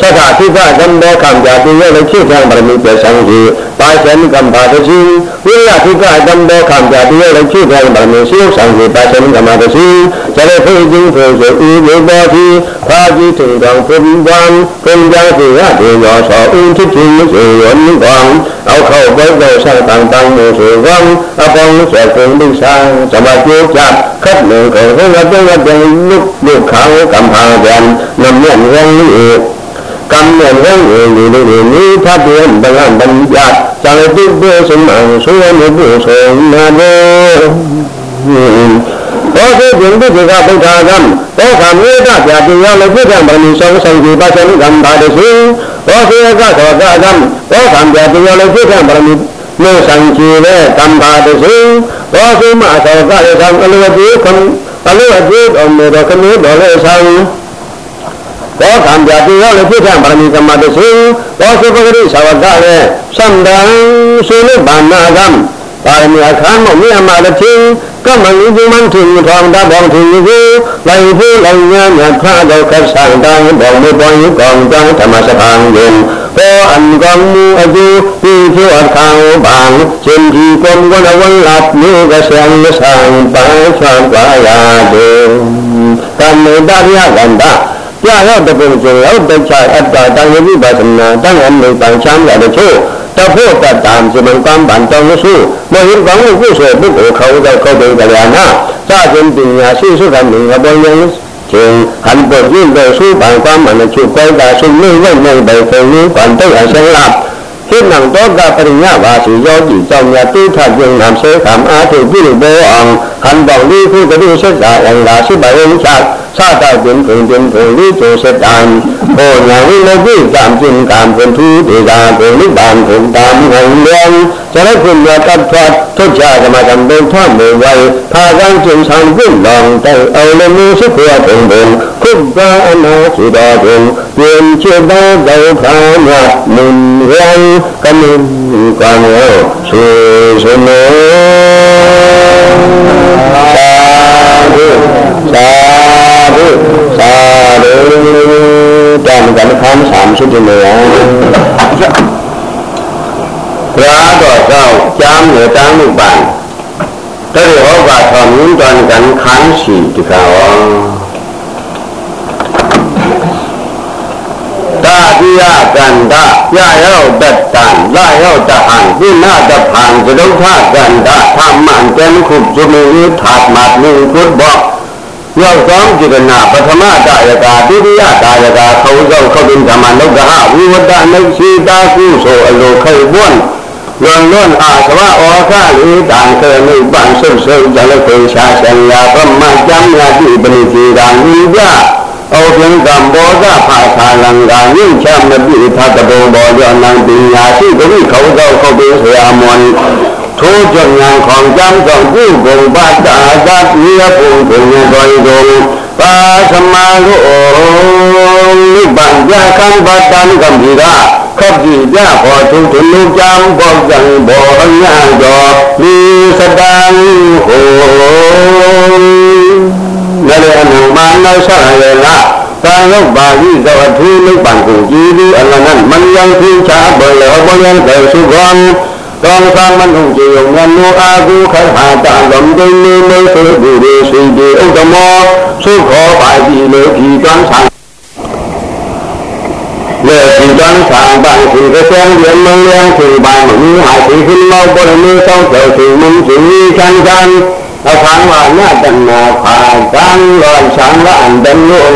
သတ္တထိကသံသောခံပြတိရလခိထံပါမီပစံကေပါစံကမ္မတတိဝိရထိကသံသောခံပြတိရလခိထံပါမီစီစံကေပါစံကမ္မတတိဇရဖေခြင်းဖေဆိုဤမေဘောတိဖာကြီးထုံတော်ဖွင့်ပွန်ဖွင့်ကြစေရတေရောသောဥထိတိစေယောနိကောအောက်ခေါ်ဘောသောဆိုင်တန်တန်မို့ဆို ကောအပေါင်းဆက်ကုန်လိဆိုင်ဇမပြေကြခတ်လို့ခေါ်ဟောတဲ့ဝတ္တလုလုခေါကမ္ဘာပြန်နမြတ်ရောင်းလို့ကံနဲ့ဝန်းကိုလူလူတွေနေထပ်ပြန်ဗလံပန်ကြဇာတိပြေဆုံးအောင်ဆိုရမှုဖို့ဆုံးနာတော့ဘောဓိပင်တိကဗုဒ္ဓဂံဘောခမေတ္တပြတိယလည်းပြည့်စုံပါမည်ဆောင်ဆောင်ဒီပါချန်ကံပါတစေဘောဓိကသောကံဘောခံပြတိယလည်းပြည့်စုံပါမည်မေဆောင်ကြည်တဲ့ကံပါတစေဘောဓိမသောကရံအလောတိခံအလောတိတော်မေတော်ခမေတော်လည်းဆောင် ဘောကံပြတိရောလည်းပြည့်စုံပါမည်ကမ္မတစေဘောသုပဂရိသဝကလည်းသံတံသုနိဗ္ဗာနာကံပါရမီအခမ်းမမြတ်မာတတိကမလူဒီမန်ထင်ထောင်တာဘောင်ထင်ကိုလိုက်ဖို့လိုက်ညာမြတ်ဖာတော့ခဆန်တန်ဘောင်မပေါ်ယူကောင်းကြောင်းဓမ္မစပန်ရင်ဟောအံကောင်းမူအကျိုးဒီဖြစ်အခါဘံရှင်ဒီကုံကလဝလပ်နေကဆံဆံပန်းချမ်းပါရတဲ့ကမ္မေတ္တရကန္တာပြ ရောက်တဲ့ပုံစံရောက်တဲ့ချအတ္တတန်ယိပဒနာတန်အမေတန်ချမ်းရတဲ့ချို့တဖို့တတံဇမံကံဗံတောင်းစုမဟိကောင်းကိုဆိုပုဂ္ဂိုလ်ခေါ်တဲ့ခေါ်တဲ့ကြရနာသာခြင်းပညာရှိစုကမြင်ပေါ်ရင်ချင်းဟန်ပေါ်ရင်တဲ့စုပံကမနချုပ်ပေါ်တာဆုနေဝဲနေပဲပုံလို့ဗန်တော့အစလာ ဖြစ်နံတော့ကပရိညာပါစီယောဂီကြောင့်ရတိထကျင်းနံဆေခံအားထုတ်ပြုဘောအောင်ဟန်ပေါ်လေးခုကတိဆက်တာရံလာရှိပါရင်ချစတာပင်ပင်ပင်ပင်လေးကျိုးစတံဘောညာဝိလပိကံပင်ကံပင်သူဒေသာကိုနိဗ္ဗာန်ကိုတာမိဟံလျံဇ สารคุณยาตัดทอดทุกชาจะมาทำเป็นท่อมือไว้พากันจึงสังขึ้นลองใจเอาเลมือสุขวาเป็นบงคุบกาอนาสุดาดงเปลี่ยนเชื่อได้เดาพานามุนเรียง กันมุนกันโอสุสนสาธุสาธุสาธุတန်ကလည်းခမ်းစာမရှိတယ်နော်พระก็เจ้าจามเหนือตั้งลูกบ้านถ้าเรียกว่าทำนิ้วตอนกันขันสี่ที่เขาตาที่ยากันตาย่ าเย้าดัดตันล่าเย้าตะหันที่หน้าตะพังจะต้องท่ากันตาทำมันเป็นขุบจุมือถาดหมัดมือพุทธบอกယောက်ဆောင်จิตนาပထမတာယကာဒုတိယတာယကာခေါင်းဆောင်ခေါင်းဓမ္မနုဂဟဝိဝတ္တနိရှိတာကုဆိုအလိုခိတ်ပွန်းလွန်လွန်အာသဝဩခလေတံခေနိဗ္ဗာန်ဆုဆုဇလခေရှာရှံယာပမကျမ်းမြတ်တိပရိသေရာနိပြ ဩပင်ကံဘောဇဖာသာလံကညိချမပိသတဘောဘောယောနံပညာရှိဂရိခေါသောခောပိဆရာမွန်ထိုးကြဉာဏ်ခေါင်ကြံကြောင့်ပြုဘုံပါတာသတိယဘုံဘုံတော်တော်ပါသမလောနိဗ္ဗာန်ကြခံပတ္တံကံဒီရာခပ်ကြည့်ကြပေါ်သူသူလူကြံပေါ်ကြံဘောညာကျော်ဒီစတံဟို ဒလေအနုမာနောဆရယေလသာယုတ်ပါဠိသောအထူးနိဗ္ဗာန်ကိုကြည်သူအလနမဏယံသိချာဘောလောဘောယံသေစုကောတောသမနုကျေယုံမနောအာဟုခဟာတံလုံတိနေမေသုဒုရေစီတိဥတ္တမောသုခောပါတိလေဒီကံသံလေဒီကံသံပံစီကစံယမလျံစီပံမူဟာစီခိမောပရမေသောသေမုံစီကံကံ ချန်အခန်းဝါညတနာဖာကံလောဆံလန်တန်လို့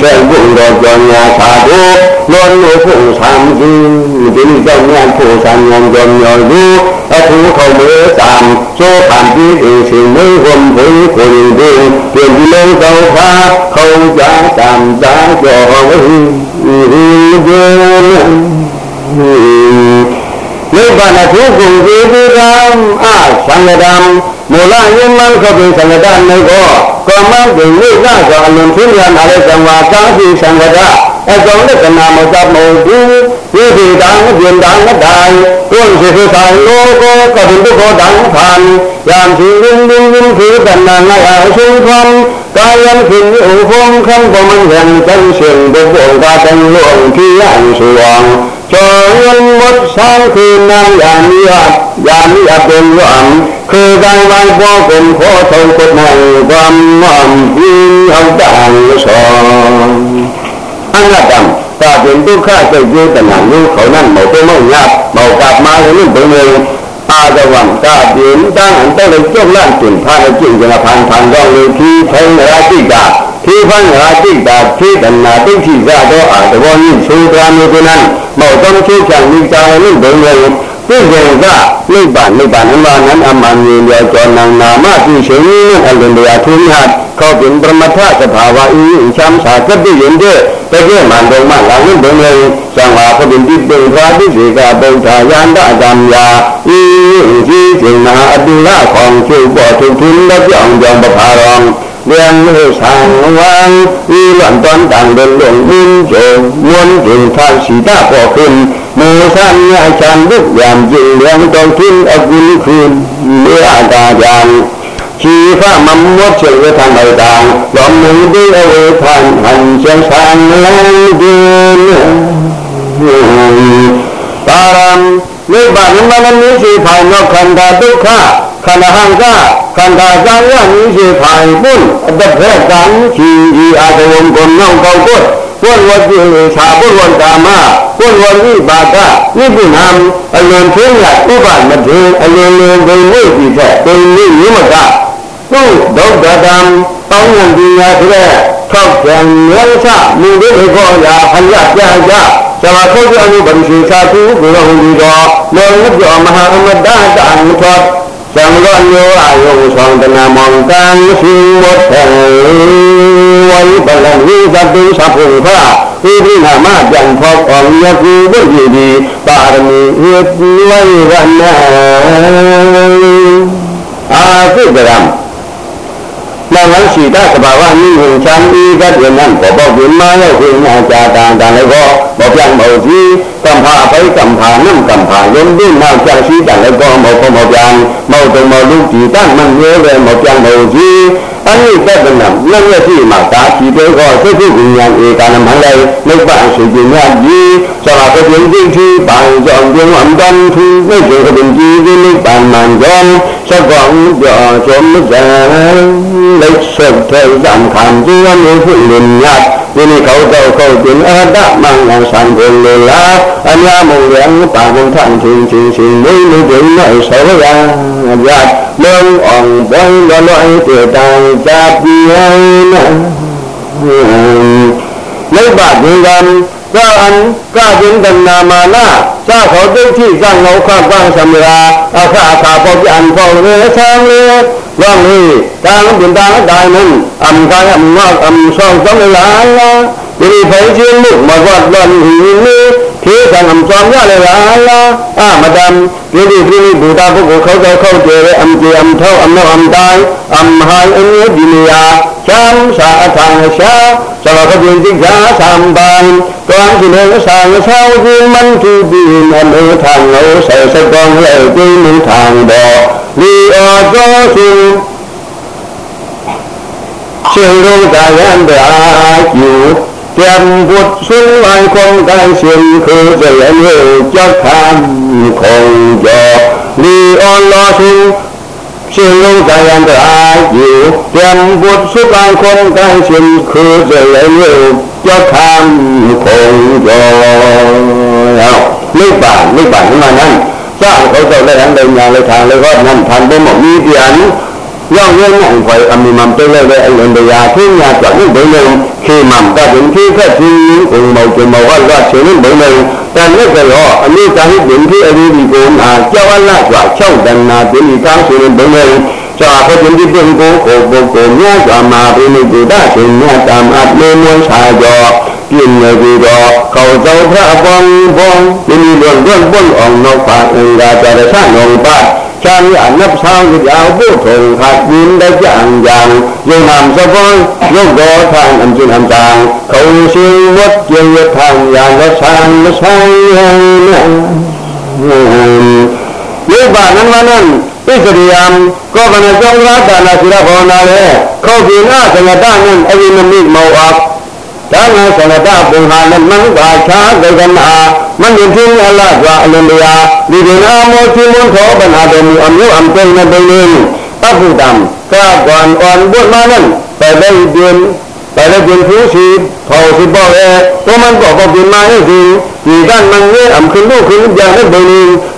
စေဘုံတော်ကြောင့်ညာသာတို့လွန်လို့ဖို့ဆံကြီးဒီကြောင့်ညာဖို့ဆံဉာဏ်ကြောင့်ညောလူအထူးခေါ်မေးသံသောပန်ပြီးအရှင်မေဝံဘုကိုရင်ဒီပြင်ဒီလုံးသောဖာခေါ်ကြတံသာကြောဝိဒီဒီနိ ဗ္ဗာန်ထုကုန်ဒီဒီကံအသံဃံမူလယမံခပိသံဃာနေကောကောမံဒီနိစ္စသောအလုံးသင်္ရနာရဲ့သံဝါသာတိသံဃာအကြောင်းနဲ့ကနာမသမောတိဒီဒီတံပြင်တံတိုင်းဝိသေသံလောကောကဗုဒ္ဓဘောတံဖန်ယံသီဝင်းဝင်းဝင်းခေတနာနာအရှင်ဖံကာယံခိဥဖုံခံဗမံယံသံရှင်ဘုဘောကတံလောတိယံစုဝံ จวนมดช้างคือนางยามีอับยามีอับเป็นหวังคือการวันพ่อเป็นขอทงกฎหมายความม่อมยิงเอาด่างสองอันละดังตาเป็นทุกข้าจะยืดแต่หนังลูกเขานั่นเหมาไปเมายากเหมากลับมาเลยลูกเบิ่งเลยอาจะหวังตาเปลี่ยนตั้งอันเต้เลยจ้องล่างจุนพาเลยจิ้งจะพันพันร้องเลยที่เพ่งราจิกา ထေဖန်ရာတိတာထေတနာတိဋ္ဌိဇသောအာတဘောညိသေတရာမေကနံမောတံချေဖြံမိသာနိဘုံဝေပြည့်စုံကနိဗ္ဗာန်နိဗ္ဗာန်အမှန်နံအမှန်ဉာဏ်ရောကျော်နံနာမပြုရှင်အလင်တရားထူးမြတ်ကောပင်ပရမထသဘာဝဤအချမ်းသာတပိယံတေတကယ်မှန်တော်မှလာနိဘုံဝေသံဃာဖဒိတိပေရာတိစေကဗုဒ္ဓယန္တအတံယာဤဤစေနာအတုရခေါင်ချုပ်ပေါ်ထုတ်ထွန်းလက်ကြောင်ကြောင်ပဘာရော ายานดาจามยาอีที่สิงนาอดุลาของชื่อบ่ทุกทุนและย่องยองประพารองเรียนรู้สังวังอีหลันตอนต่างเดินหลงดินโจวนถึงทางสีตาพอขึ้นมือสั้นยาชันลุกยามจิงเลี้ยงตองทิ้งอกุลคืนเมื่ออากาศยานชีพระมัมมดเชื่อทางใดต่างยอมมือดีเอาไว้ท่านหันเชียงชางแรงดินตารัมนิบาตมันนี้สีภายนอกขันธาทุกข ခန္ဓာဟံကခန္ဓာကံရနိစေခိုင်ပွန်းအတ္တဖေကံချီဤအာတဝံကုန်နောက်ကောက်ပွန်းပွန်းဝတိလေသာပွန်းဝံဓမ္မပွန်းဝံဝိပါဒနိဗ္ဗာန်အလွန်ထင်းရဥပမထေအလွန်လွန်ဘိဝိပိထဒိနိယမကသုဒုဒ္ဒတံပေါင်းဝံပညာထက်ထောက်ကြံရသမိဝိခောရာဖလပြာကြသမာဓိအမှုပရိသေသာသူဘုရားဟူသောလောကကျော်မဟာအမတ္တအံထော သံဃောညောအယုံဆောင်တနာမောင်တံရှိဝတ်ထေဝိပလံဝိသတိသဖုခဧရိနာမပြန်ဖောက်အောင်ယခုဘုရားဒီပါရမီဝိဝိဝနာအာသု တရံလောကရှိတသဘာဝနိဝေချမ်းဤကတ္တနံဘောဘောဝိမာယဝိညာကြာတံတံလည်းဘောဘောပြန်မောကြီးကမ္ဘာပိကမ္ဘာနံကမ္ဘာယုံဒိနာကြာရှိတံလည်းဘောမောဘောမောပြန်မောတုံမောလူကြည်တမန်ရဲလည်းမောပြန်မောကြီး အနိတတနံလက်ရရှိမှာဒါကြည်တဲ့ကောသုခုဉာဏ်ဧကနမလည်းနိဗ္ဗာန်ရှိခြင်းများကြီးသောကပြင်းသိတိပံကြောင့်ပြုံးအံတန်သူဝိဇ္ဇေကပင်ကြီးနိဗ္ဗာန်မှန်ကြောင့်သက်ကောင်ကြောင့်ကျော်မဇံလိတ်ဆက်တဲ့ဇံခံကြီးဝနေဖြစ်လင်ညတ် ဒီနေ့ခေါတော့ခေါတင်အရတမင်္ဂဆောင်ဘုလလာအမြမုံရံပါဘုံထန်ချင်းချင်းချင်းနေလူပင်နဲ့ဆောရံရလုံအောင်ဘုံလလွယ်တေတံဇာတိယနာမိဘဒင်္ဂံသောအံကဝိန္ဒနာမနာသာဟောတိတိသံဃောခပံသမရာအခါအခါပေါ်ပြန်ပေါ်ရေသံလေ ว่ามีการเปลี่ยนตางกายนั้นอํากายอํามากอําสองสองหลายละมีไฟเชื่อลูกมาวัดวันหินนี้ที่สังอําสองยาหลายละอ่ามาดำพี่ดีพี่ดีบูตาพวกเขาเขาเข้าเจออําเจอําเท่าอํานอกอําตายอําหายอันนี้ดิเนียชามสาทางชาสวัสดิ์เพียงสิกขาสามบางกองที่เนื้อสางเศร้าคือมันที่ดีนอำเภอทางเราใส่สะกองเลยที่มึงทางบอก လီအောတော်သူရှင်တို့ကရန်တရားကျူပြန်ဘုတ်ဆွေးဝိုင်းကုန်တိုင်းရှင်ခေကြရမျိုးကြောက်ခံခုံကြောလီအောလောသူရှင်တို့ကရန်တရားကျူပြန်ဘုတ်ဆွေးဝိုင်းကုန်တိုင်းရှင်ခေကြရမျိုးကြောက်ခံခုံကြောရောက်နိဗ္ဗာန်နိဗ္ဗာန်မှန်တယ် စเขาเจ้าและทั้งเดินยางเลยทางเลยก็นั่นทันไปหมดมีเพียนย่องเย็นนั่งคอยอมีมัมไปเลยเลยไอ้เรื่องเดียที่งานจากนี้ไปเลยคือมัมก็เป็นที่แค่ที่คงเมาจนเมาว่าว่าเชื่อนี่ไปเลยแต่ไม่เคยหรออันนี้จะให้เป็นที่อดีตโกนอาเจ้าวันละกว่าเช่าดันนาเป็นอีกครั้งเชื่อนี่ไปเลย จะเขาเป็นที่เป็นโกโกโกโกเนี่ยจะมาเป็นอีกได้เชื่อเนี่ยตามอัดเมื่อมวยชายจอပြင်းနေပြီးတော့ခေါင်းသောဖအပေါင်းပေါင်းဒီလိုလွန်လွန်ပွန်အောင်နောက်ပါအင်္ဂါကြရဆနုံပါချမ်းရနပ်ဆောင်ကြောင့်ဘုထုံခတ်ပြင်းတဲ့ကြံကြံယုံနံစပွန်ရုပ်တော်ထံအကျဉ်းအံတံခေါင်းရှိဝတ်ကျေရထံရာလက်ဆံဆိုင်ယံနိဗ္ဗာန်မနံ ဣသရိယံကောဗနကြောင့်ရာဒါနာစိရဘောနာလေခောပိနာသငတနံအဝိနမိမောအဒါနသနတပုဟာလမံဘာချာဒေကနာမန္တင်းအလကွာအလန္တရာဒီဒနာမောတိမွန်သောဗနာတော်မူအမျိုးအံတုံနဘိနေပပုတံကာကွန်အွန်ဘုမာနံပဒိဒင်ပဒိဒင်ဖူစီဖောစီပေါ်ရဲ့တောမန်ကောပပိမာရဲ့ဒီဒီကမန်ရဲ့အံခုလို့ခုပြန်တဲ့ဘိနေဇာဖပိတိပိယင်းဒီလိုကံယာချာမသာမာတိလာကောင်ချုပ်မောယုခိလေးလောမွန်စံကြောသူရတတ်ရေခ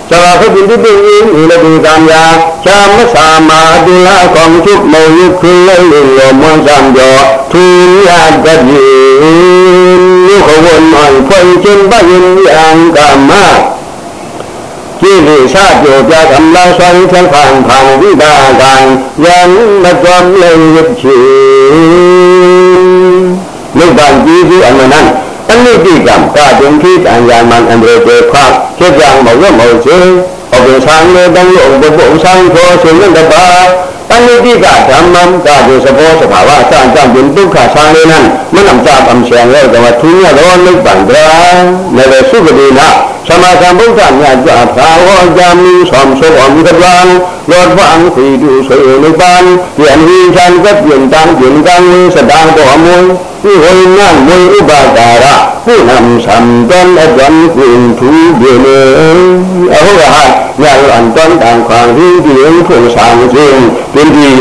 ဝန် မှန်ဖွင့်ခြင်းပယင်းယံကမจิริชาโยจกำลังสอนเชิงพังพังวิดากันยังมาจอมเลยยุบชีลูกบางจีที่อันนั้นอันนี้ที่กรรมก็เป็นที่อัญญามันอันเดียวเกิดความเชื่อจังบอกว่าหมดเชื่อออกเป็นทางเลย အနိတိကံသာဒင်ခိတံယာမံအန္တရေတေခခေတံမဝတ်မောစေဩဘေသံလေတံယောဘဘုံသံခောစေနတပါအနိတိကဓမ္မံကာဒေသဘောသဘာဝအစအကြောင်းဒုက္ခသံလေနံမနံသာပံရှံရောတဝထုညရောနိဗ္ဗာန်တရာနေရစုပတိနာ อนลึกบังตราในเรื่องสุขดีนะสมาธิบุญกันเนี่ยจะสาวจามีสมสมกำลังลดฟังคุยดูสวยในบ้านเปลี่ยนวิชันก็เปลี่ยนตังเปลี่ยนกังสดางตัวมวยที่หอยนั่งมวยอุบาการะผู้นำสัมต้นอาจารย์คุณทูเบียเนเอาละฮะอย่างอันต้นต่างความที่ที่เองผู้สร้างจริงเป็นที่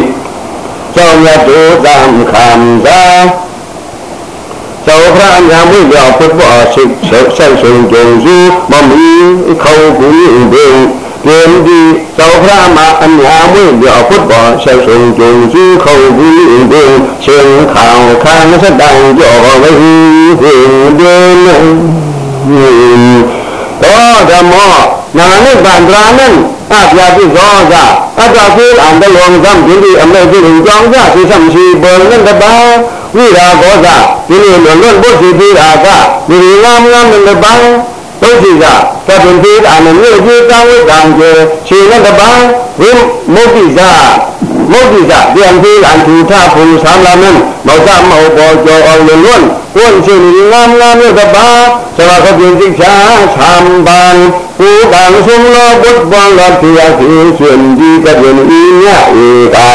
เจ้าญาติตามคำจ้า 小汉看不了不发心，小三生总是忙于口不应对。天地造化嘛，安雅为了佛法，小圣总是口不应对，请看看是当教为行的人。多什么？哪里办得呢？大家去做啥？大家去俺的龙山平地，俺们去龙庄家去上去，不能的吧？ အမေတိကြောင့်ကြသိသမရှိဘောနန္တပါဝဝိရာဘောဇဒီလိုလွန်လွန်ဘုရားသေးတာကဒီငါမငါမလပန်းဒုတိယသတ္တံသေးအာနမြေကြီးတံဝိတံကျေခြေနဲ့တပန်းဝိမုတ်တိဇမုတ်တိဇပြန်သေးအန်ထူထဖူသံလာမင်းမောဇမောဘောကျော်အောင်လွန်လွန်ဝန်းချင်းငါမငါမြေတပန်းသဘာကပြင်းတိချာသံပန်ဘူတံဆုံးလောဘုဒ္ဓံလောတိယသေရှင်ဒီကပြင်းဤညဧကံ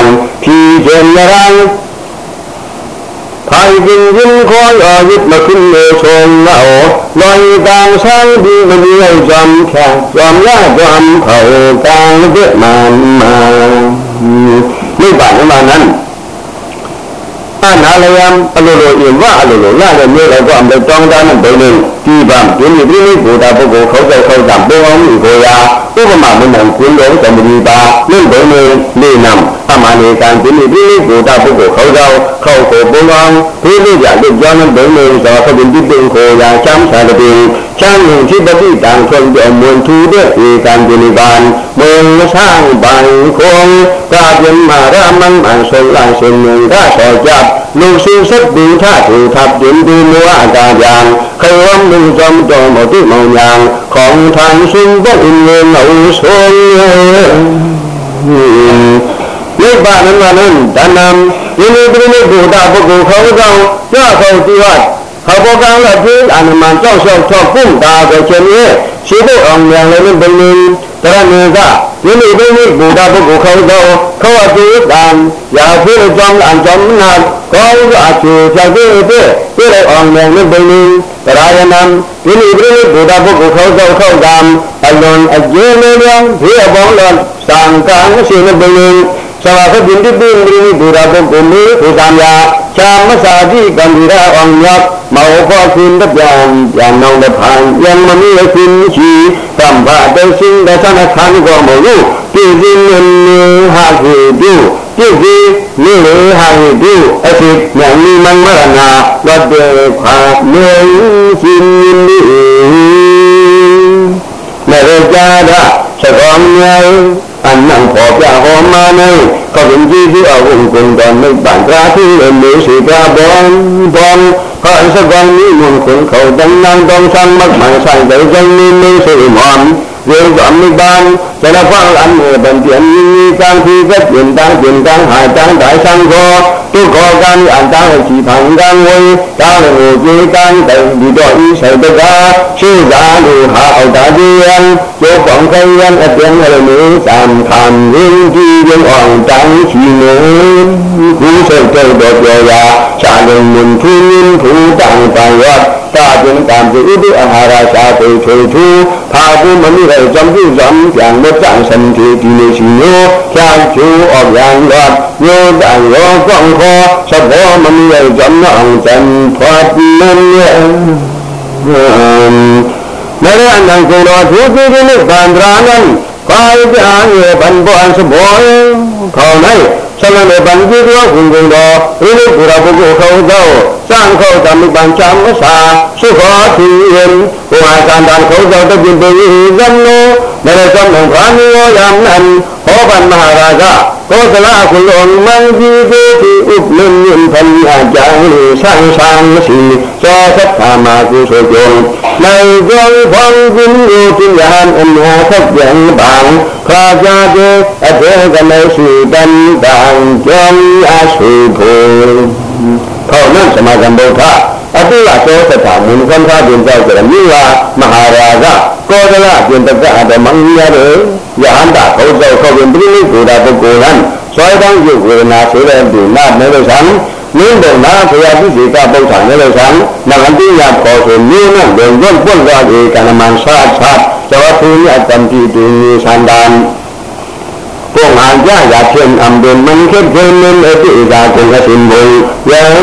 ဖြီကျင်ရံ ထိုင်ခြင်းခြင်းခေါ်ရရစ်မขึ้นလေဆုံးလောลอยกลางช้างดีมันเลี้ยวจอมแข่งจอมย่าจอมเขากลางเดือดมันมาไม่บาดมานั้นအနာလယံအလိုလိုဤဝအလိုလိုလာတဲ့မျိုးတော့အမေတောင်းတနဲ့ဘယ်လိုဒီပံဒီနေ့ဒီနေ့ဘုရားပုဂ္ဂိုလ်ခေါက်ကြောက်ခေါက်တာပေါ်အောင်ဒီကိုရာဥပမာမင်းတို့ကွင်းတော်သမဏီပါမြင့်ဘုံလေးလေးနံ အမှန်လေးကံဒီနေ့ဒီနေ့ဘုရားပုဂ္ဂိုလ်ခေါက်ကြောက်ခေါက်ကိုပေါ်အောင်ဒီနေ့ကြလွတ်ကြောင်းနဲ့ဘုံလေးဆိုတော့ဒီပိကိုရာချမ်းသာတဲ့ချမ်းလုံที่ปฏิตังคนเดียวมวลทูด้วยเอกันบุริบาลเมืองสร้างบังคงกาเป็นมารามันมันสลายเส้นเมืองก็ต่อจับลูกซื้อสักดูท่าถูทับดินดูมัวอาการยางเคยว่ามึงจอมจอมที่มองยางของทางซึ่งก็อินเงินเอาสน နိဗ္ဗာန်မှာလည်းတဏ္ဍံဒီလိုဒီလိုဘုရားပုဂ္ဂိုလ်ခေါင်းဆောင်ကြခေါ်သူဟာဟောဘောကံကဒီအနမန်ကြောက်လျှောက်ထောက်ပုံတာကိုခြင်းရဲ့ရှိဖို့အောင်မြန်လည်းဘယ်လိုတရဏေကဒီလိုဒီလိုဘုရားပုဂ္ဂိုလ်ခေါင်းဆောင်ခေါ်သူကံရာဖြစ်ကြောင်းအံကြောင်းနာကောင်းအချေဖြတ်တဲ့တဲ့ပြည့်အောင်မြန်လည်းဘယ်လိုတရာယနံဒီလိုဒီလိုဘုရားပုဂ္ဂိုလ်ခေါင်းဆောင်ခေါင်းကံအလွန်အကျဉ်းလေးဒီအပေါင်းလုံးသံဃာရှိနေဘယ်လို သဘာဝပင်တိပိန္ဒြိဘုရားပုဂ္ဂိုလ်လေးဘုရားများချာမစာတိကံဒီရအောင်ရောက်မောဖောခင်တပြန်ပြန်နောင်တဖန်ပြန် ကောမြေအနံပေါ်ပြဟောမနေကပင်ကြီးစုအဝုံကုန်တော်နိဗ္ဗာန်သာသီလေမေရှိတာဘောဘောကံစကောမြေမုန်ကုန်ခေါတန်နံတောင်းဆံမတ်မှန်ဆိုင်တဲ့ဇိုင်းနေမေရှိမော Vương vọng nước ban Cho nó phân anh người bệnh chuyện như như sang thi rất chuyển tăng chuyển tăng hải tăng đại sang khô Tu khó căn ảnh tăng là chỉ thẳng căn huy Cao là ngủ chế căn tận vì tội y sở tất cả Sư giả lù hạ ẩu tá chi yên Chỗ phỏng khai yên ở tiếng hồ nữ Sàn khảm yên chi yên hoàng tăng chi nữ Cú sở trời đột dò dạ Trả đường mừng thu nhiên thủ tăng tài vật Ta chứng cảm giữ đức ở hà ra xa tự thù thu Thà tư mẫn 为庄主庄讲的战神体地内是有天主恶阳乱，有但有光科，是我们为庄能真脱难念。那个安南古罗主主的那班长们，快点也奔波安是波。 ခေါင်း၌ဆလမေပံကျေသောဂုံဂုံသောဝိနည်းပုရာပုဂ္ဂိုလ်ခေါင်းသောစံခေါတမိပံချမသာသုခောတိယံဘုဟာကံတံခေါသောတပိပေဟိဇံနောနရဇံဘုံဘာနိယောယံဟောဗံမဟာရာဇ ကောသလကုလုံးမံကြီးသေးတိဥပလင်းယံဖန်အကြံဆန်းဆန်းစီသောသတ္တမကုသိုလ်ကြောင့် နိုင်ကြောင့်ဖောင်းခြင်းကိုသိရဟံအမြတ်ပြန်ပါခါကြတဲ့အထေကမရှိတန်တန်ကြောင့်အရှိဖို့ခေါ်နဲ့စမဂံဗုဒ္ဓအတိယသောသတ္တမုန်ကံသာပြင်ကြောက်ကြတယ်မိဝမဟာရာဇကောဒလပြင်တကအတမင်္ဂရတယ်ယဟန္တာခေါ်ကြောက်ခေါ်ပြင်ပြိလိကိုယ်တာပုဂ္ဂိုလ်ဟံဆွဲတောင်းရုပ်ဝေဒနာဆိုတဲ့ဒီနာမဲလို့ဆံမင်းတို့နာဘုရားပြုစေကပု္ပ္ပာမဲလို့ဆံနဂတိယခေါ်ဆိုမြို့နဲ့လုံွတ်ပွတ်သွားဒီကဏမန်သာသာသောသူညတံတိတိသန္တန် พวกอาญาอย่าเพียนอําเดินมันเค็ดเพิ่มเน้นเอติกาคงกระสินบุญยัง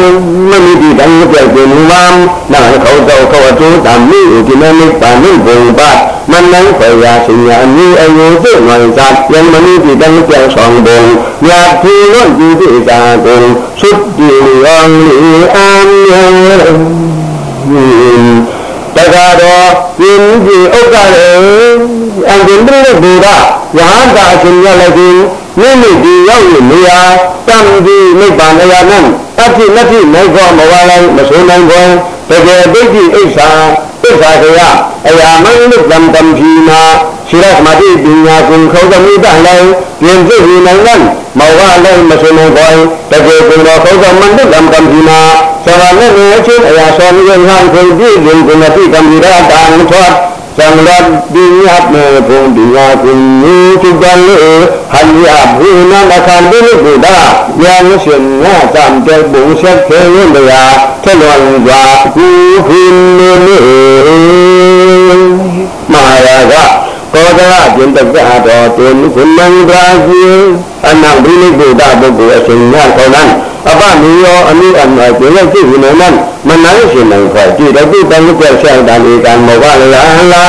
ไม่มีที่ตั้งเกิดเป็นวามนั่งเขาเจ้าเขาจูตามนี้อุทินนิปานิบุญบาทมันนั้นไปยาสิญานี้อายุสุหน่อยสัตว์ยังไม่มีที่ตั้งเจ้าสองบุญอยากที่น้นอยู่ที่กาคงสุดดีรองหรืออามยังตะกาดอยินดีอกกะเลย အင်္ဂင်တဲ့ဘုရားယဟန်တာအရှင်ရလည်းဒီမိမိဒီရောက်ရနေရာတံဒီနိဗ္ဗာန်ရာနံအဖြစ်လက်ဖြစ်နိုင်ခေါ်မဝါလိုက်မဆိုနိုင်ခေါ်တကယ်ဒိဋ္ဌိအိဆာဣစ္ဆာခယအယာမံလုတံတံဖြီနာရှိရမတိပညာကုခောသမီတံလည်းပြင်ပြည့်နိုင်လန်းမောဟလည်းမဆိုနိုင်ခေါ်တကယ်ကုတော်ခောသမန္တတံတံဖြီနာသဝနဲ့နေအချင်းအရာဆောင်းရဟန်းခွင့်ပြည့်ရင်ကုဏတိကံဝိရတံထွ တ်သံဃာပိယမေဘုံဒီယာကုညုတုတလေဟန်ယဘုနာမခံတိလုဘုဒ္ဓညာမရှင်ညာတံတေဘုံဆက်ခေဝိလယာထလွန်စွာကုခိနေနေမာယာကကောဒရကျင်တကတော်တုန်ခုနံရာကြီးအနံဘိလိဘုဒ္ဓပုဂ္ဂိုလ်အရှင်ညာခေါ်လန်း အပမေယောအမိအမှာကျေလက်ရှိဝိနမမနာရှင်နိုင်ခေါ်ကြည်တပုတံလုပ္ပဆိုင်တံဤကံမောဘလလာလာ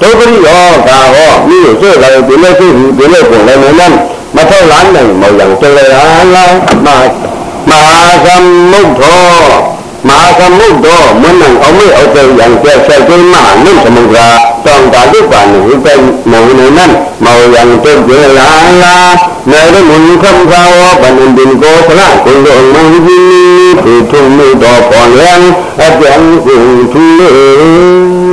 ဒုက္ခရောကာဟောမိရစေကံဒီလက်ရှိဒီလက်ကိုလည်းမနာမထောက်လန်းနိုင်မောယံကျေလက်ဟာလာမမဟာသမုဒ္ဒောမဟာသမုဒ္ဒောမနံအမေအောတေယံကျေဆက်ကိမနုသမုဒ္ဓ ต้องการลูกบ้านหนูเป็นหนูหนูนั่นเมาอย่างเต็มเวลาลาในรมุนคำเขาบันดินโกสละคุณดวงมังยีคือทุ่งมือต่อก่อนแรงอาจารย์สิ่งทุ่งเลย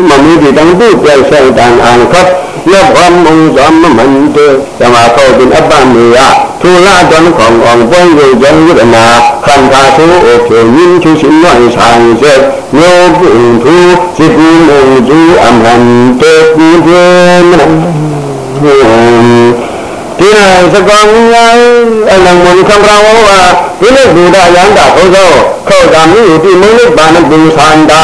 มันมีดีตั้งตู้ใจใส่ต่างอ่างครับ يبغم ضم من كما قول الأبانية تولاد كون كون بون يجن يدنا كان تاسو أوكي ين شو شنو إنسان زد يوب إنتو سيكون أمجو أمهن تكون ဒီနစကောင်းငါအလုံးမုံခံရောဝါဒီလေဒူဒယန္တာဟောသောခောကံမိတိမုန်လိပါဏဘူသန္တံ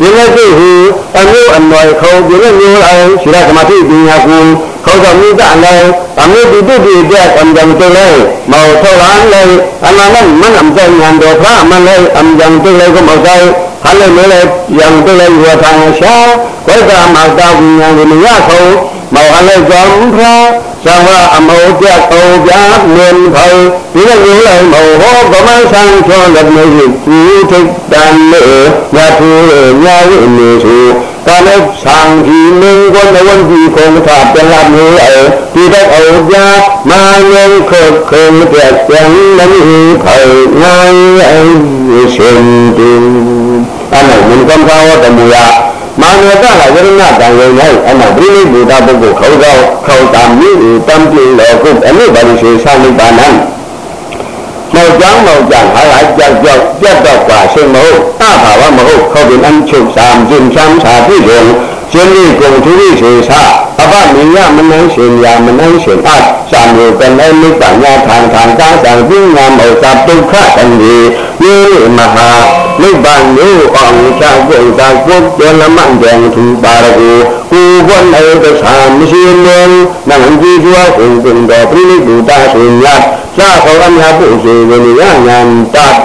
ဒီလေသိဟူအမျိုးအနွယ်ခောဒီလေမျိုးလိုင်းရှိရသမတိပညာကူခောကံမိတအလုံးအမျိုးတိတိတိကျကံကြံတလေမောထောလန်လေအနမမနံဇဉံဒောဖာမလေအံကြံတလေကမောဆိုင်ဟလေမေလေယံတလေဝထံရှာခောကံမောတာဝိညာဉ်ဝိညာဉ်ခောမောဟလေဇံခော သဝအမောပြကောပြမြင်ဖောဒီလိုမျိုးလိုက်မောဟောဗမဆံချောလည်းမဟုတ်ဘူးထိတ်တန်လို့ညထူညဝိနေစုကာလဆံဒီမင်းကိုနဝံဒီခုံသာပြန်လာမျိုးအဲဒီတော့အောပြမာယုခုခုံပြပြန်လည်းဖောနိုင်ရှင်တူအနမင်ကံသာဝတ္တမူယ မာနတဟာယရဏတံယုံ၌အနာဘိလိဘုဒ္ဓပုဂ္ဂိုလ်ခေါသောခေါတာမိဥတံပြေလောကုအနုပါရိရှိသနိပါဏံမောကြောင်းမောကြောင်းဟာလာကြောက်ကြောက်ပြတ်တော့ပါရှင်မဟုတ်အဘာဝမဟုတ်ခေါပြအန်ချုပ်စามကျင်ချမ်းစာပြည့်စုံရှင်လေးကုန်သူရိရှိသအပမိယမနှန်းရှင်ယာမနှန်းရှင်အသာမျိုးကလည်းမိပ္ပညာထံထံကာသံပညာမောသဒုက္ခတံဒီယေမဟာ နိဗ္ဗာန်ကိုအောင်ချကုသာကုသလမံကြံသူပါရကိုကိုဝန္နေသသာမရှိမေနံကြည်ကျွားဟူပင်တော်ပြိဘူတာရှင်ရသာခေါ်အမြတ်ပုစေဝနိယဉာဏ်တတ်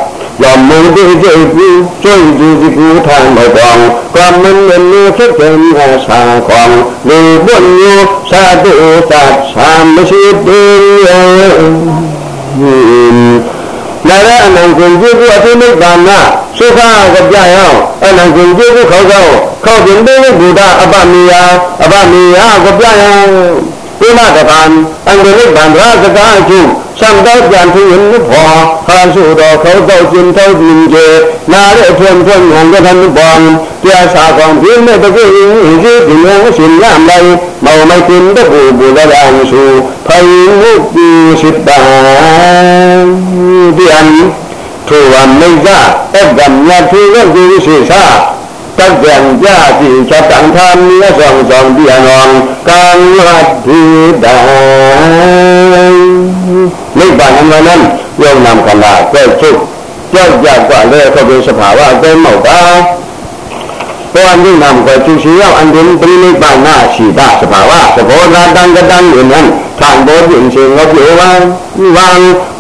ယောမုန်တိကျေပြုကျွင့်ကြည်စီကူထံမကောင်ကမ္မနမေဖြစ်တယ်ဟာသာကောင်လေပွင့်ယောသာတုသတ်သာမရှိတေယော အနံကိုကြည့်ဖို့အသိနိဗ္ဗာန်သုခကပြရအောင်အနံကိုကြည့်ဖို့ခေါ်ခေါ်ခေါ်တင်တဲ့ဘုရားအပမေယအပမေယကပြရအောင်ဘုရားတပံအင်္ဂလိပ်ဗန္ဒရာစကားအကျိုး စံတော်ပြန်ထင်းနဖောဟာစုတော်ခေါ်တော့ကျင်တော်ပြင်ကျေနာရအထွန်းထွန်းဟန်တဲ့ဘုံပြာစာကောင်ပြင်းတဲ့တကိဒီဒီမျိုးရှင်ရမိုင်မောင်မိုင်တင်တဲ့ဘူဘူလာအန်စုဖို င်မှုပြရှိတံဒီအန်ထိုဝမိဇအကံမြတ်သူရဲ့ဒီရှိစာတက္ကံကြတိချက်တံသာမြတ်ဆောင်ဆောင်ဒီအနောင်ကံဝတ်ဒီတံနိဗ္ဗာန်မှာနံယုံနံခန္ဓာကျဲ့ချုပ်ကြောက်ကြကလည်းခေစภาวะအသိမောက်တာဘောအနိနံကိုသူရှိရောက်အန္တိပရိနိဗ္ဗာန်ရှိတာစภาวะသဘောသာတံကတံဉာဏ် ထံဘောပြင်ရှင်ငေါပြေဝံဝံ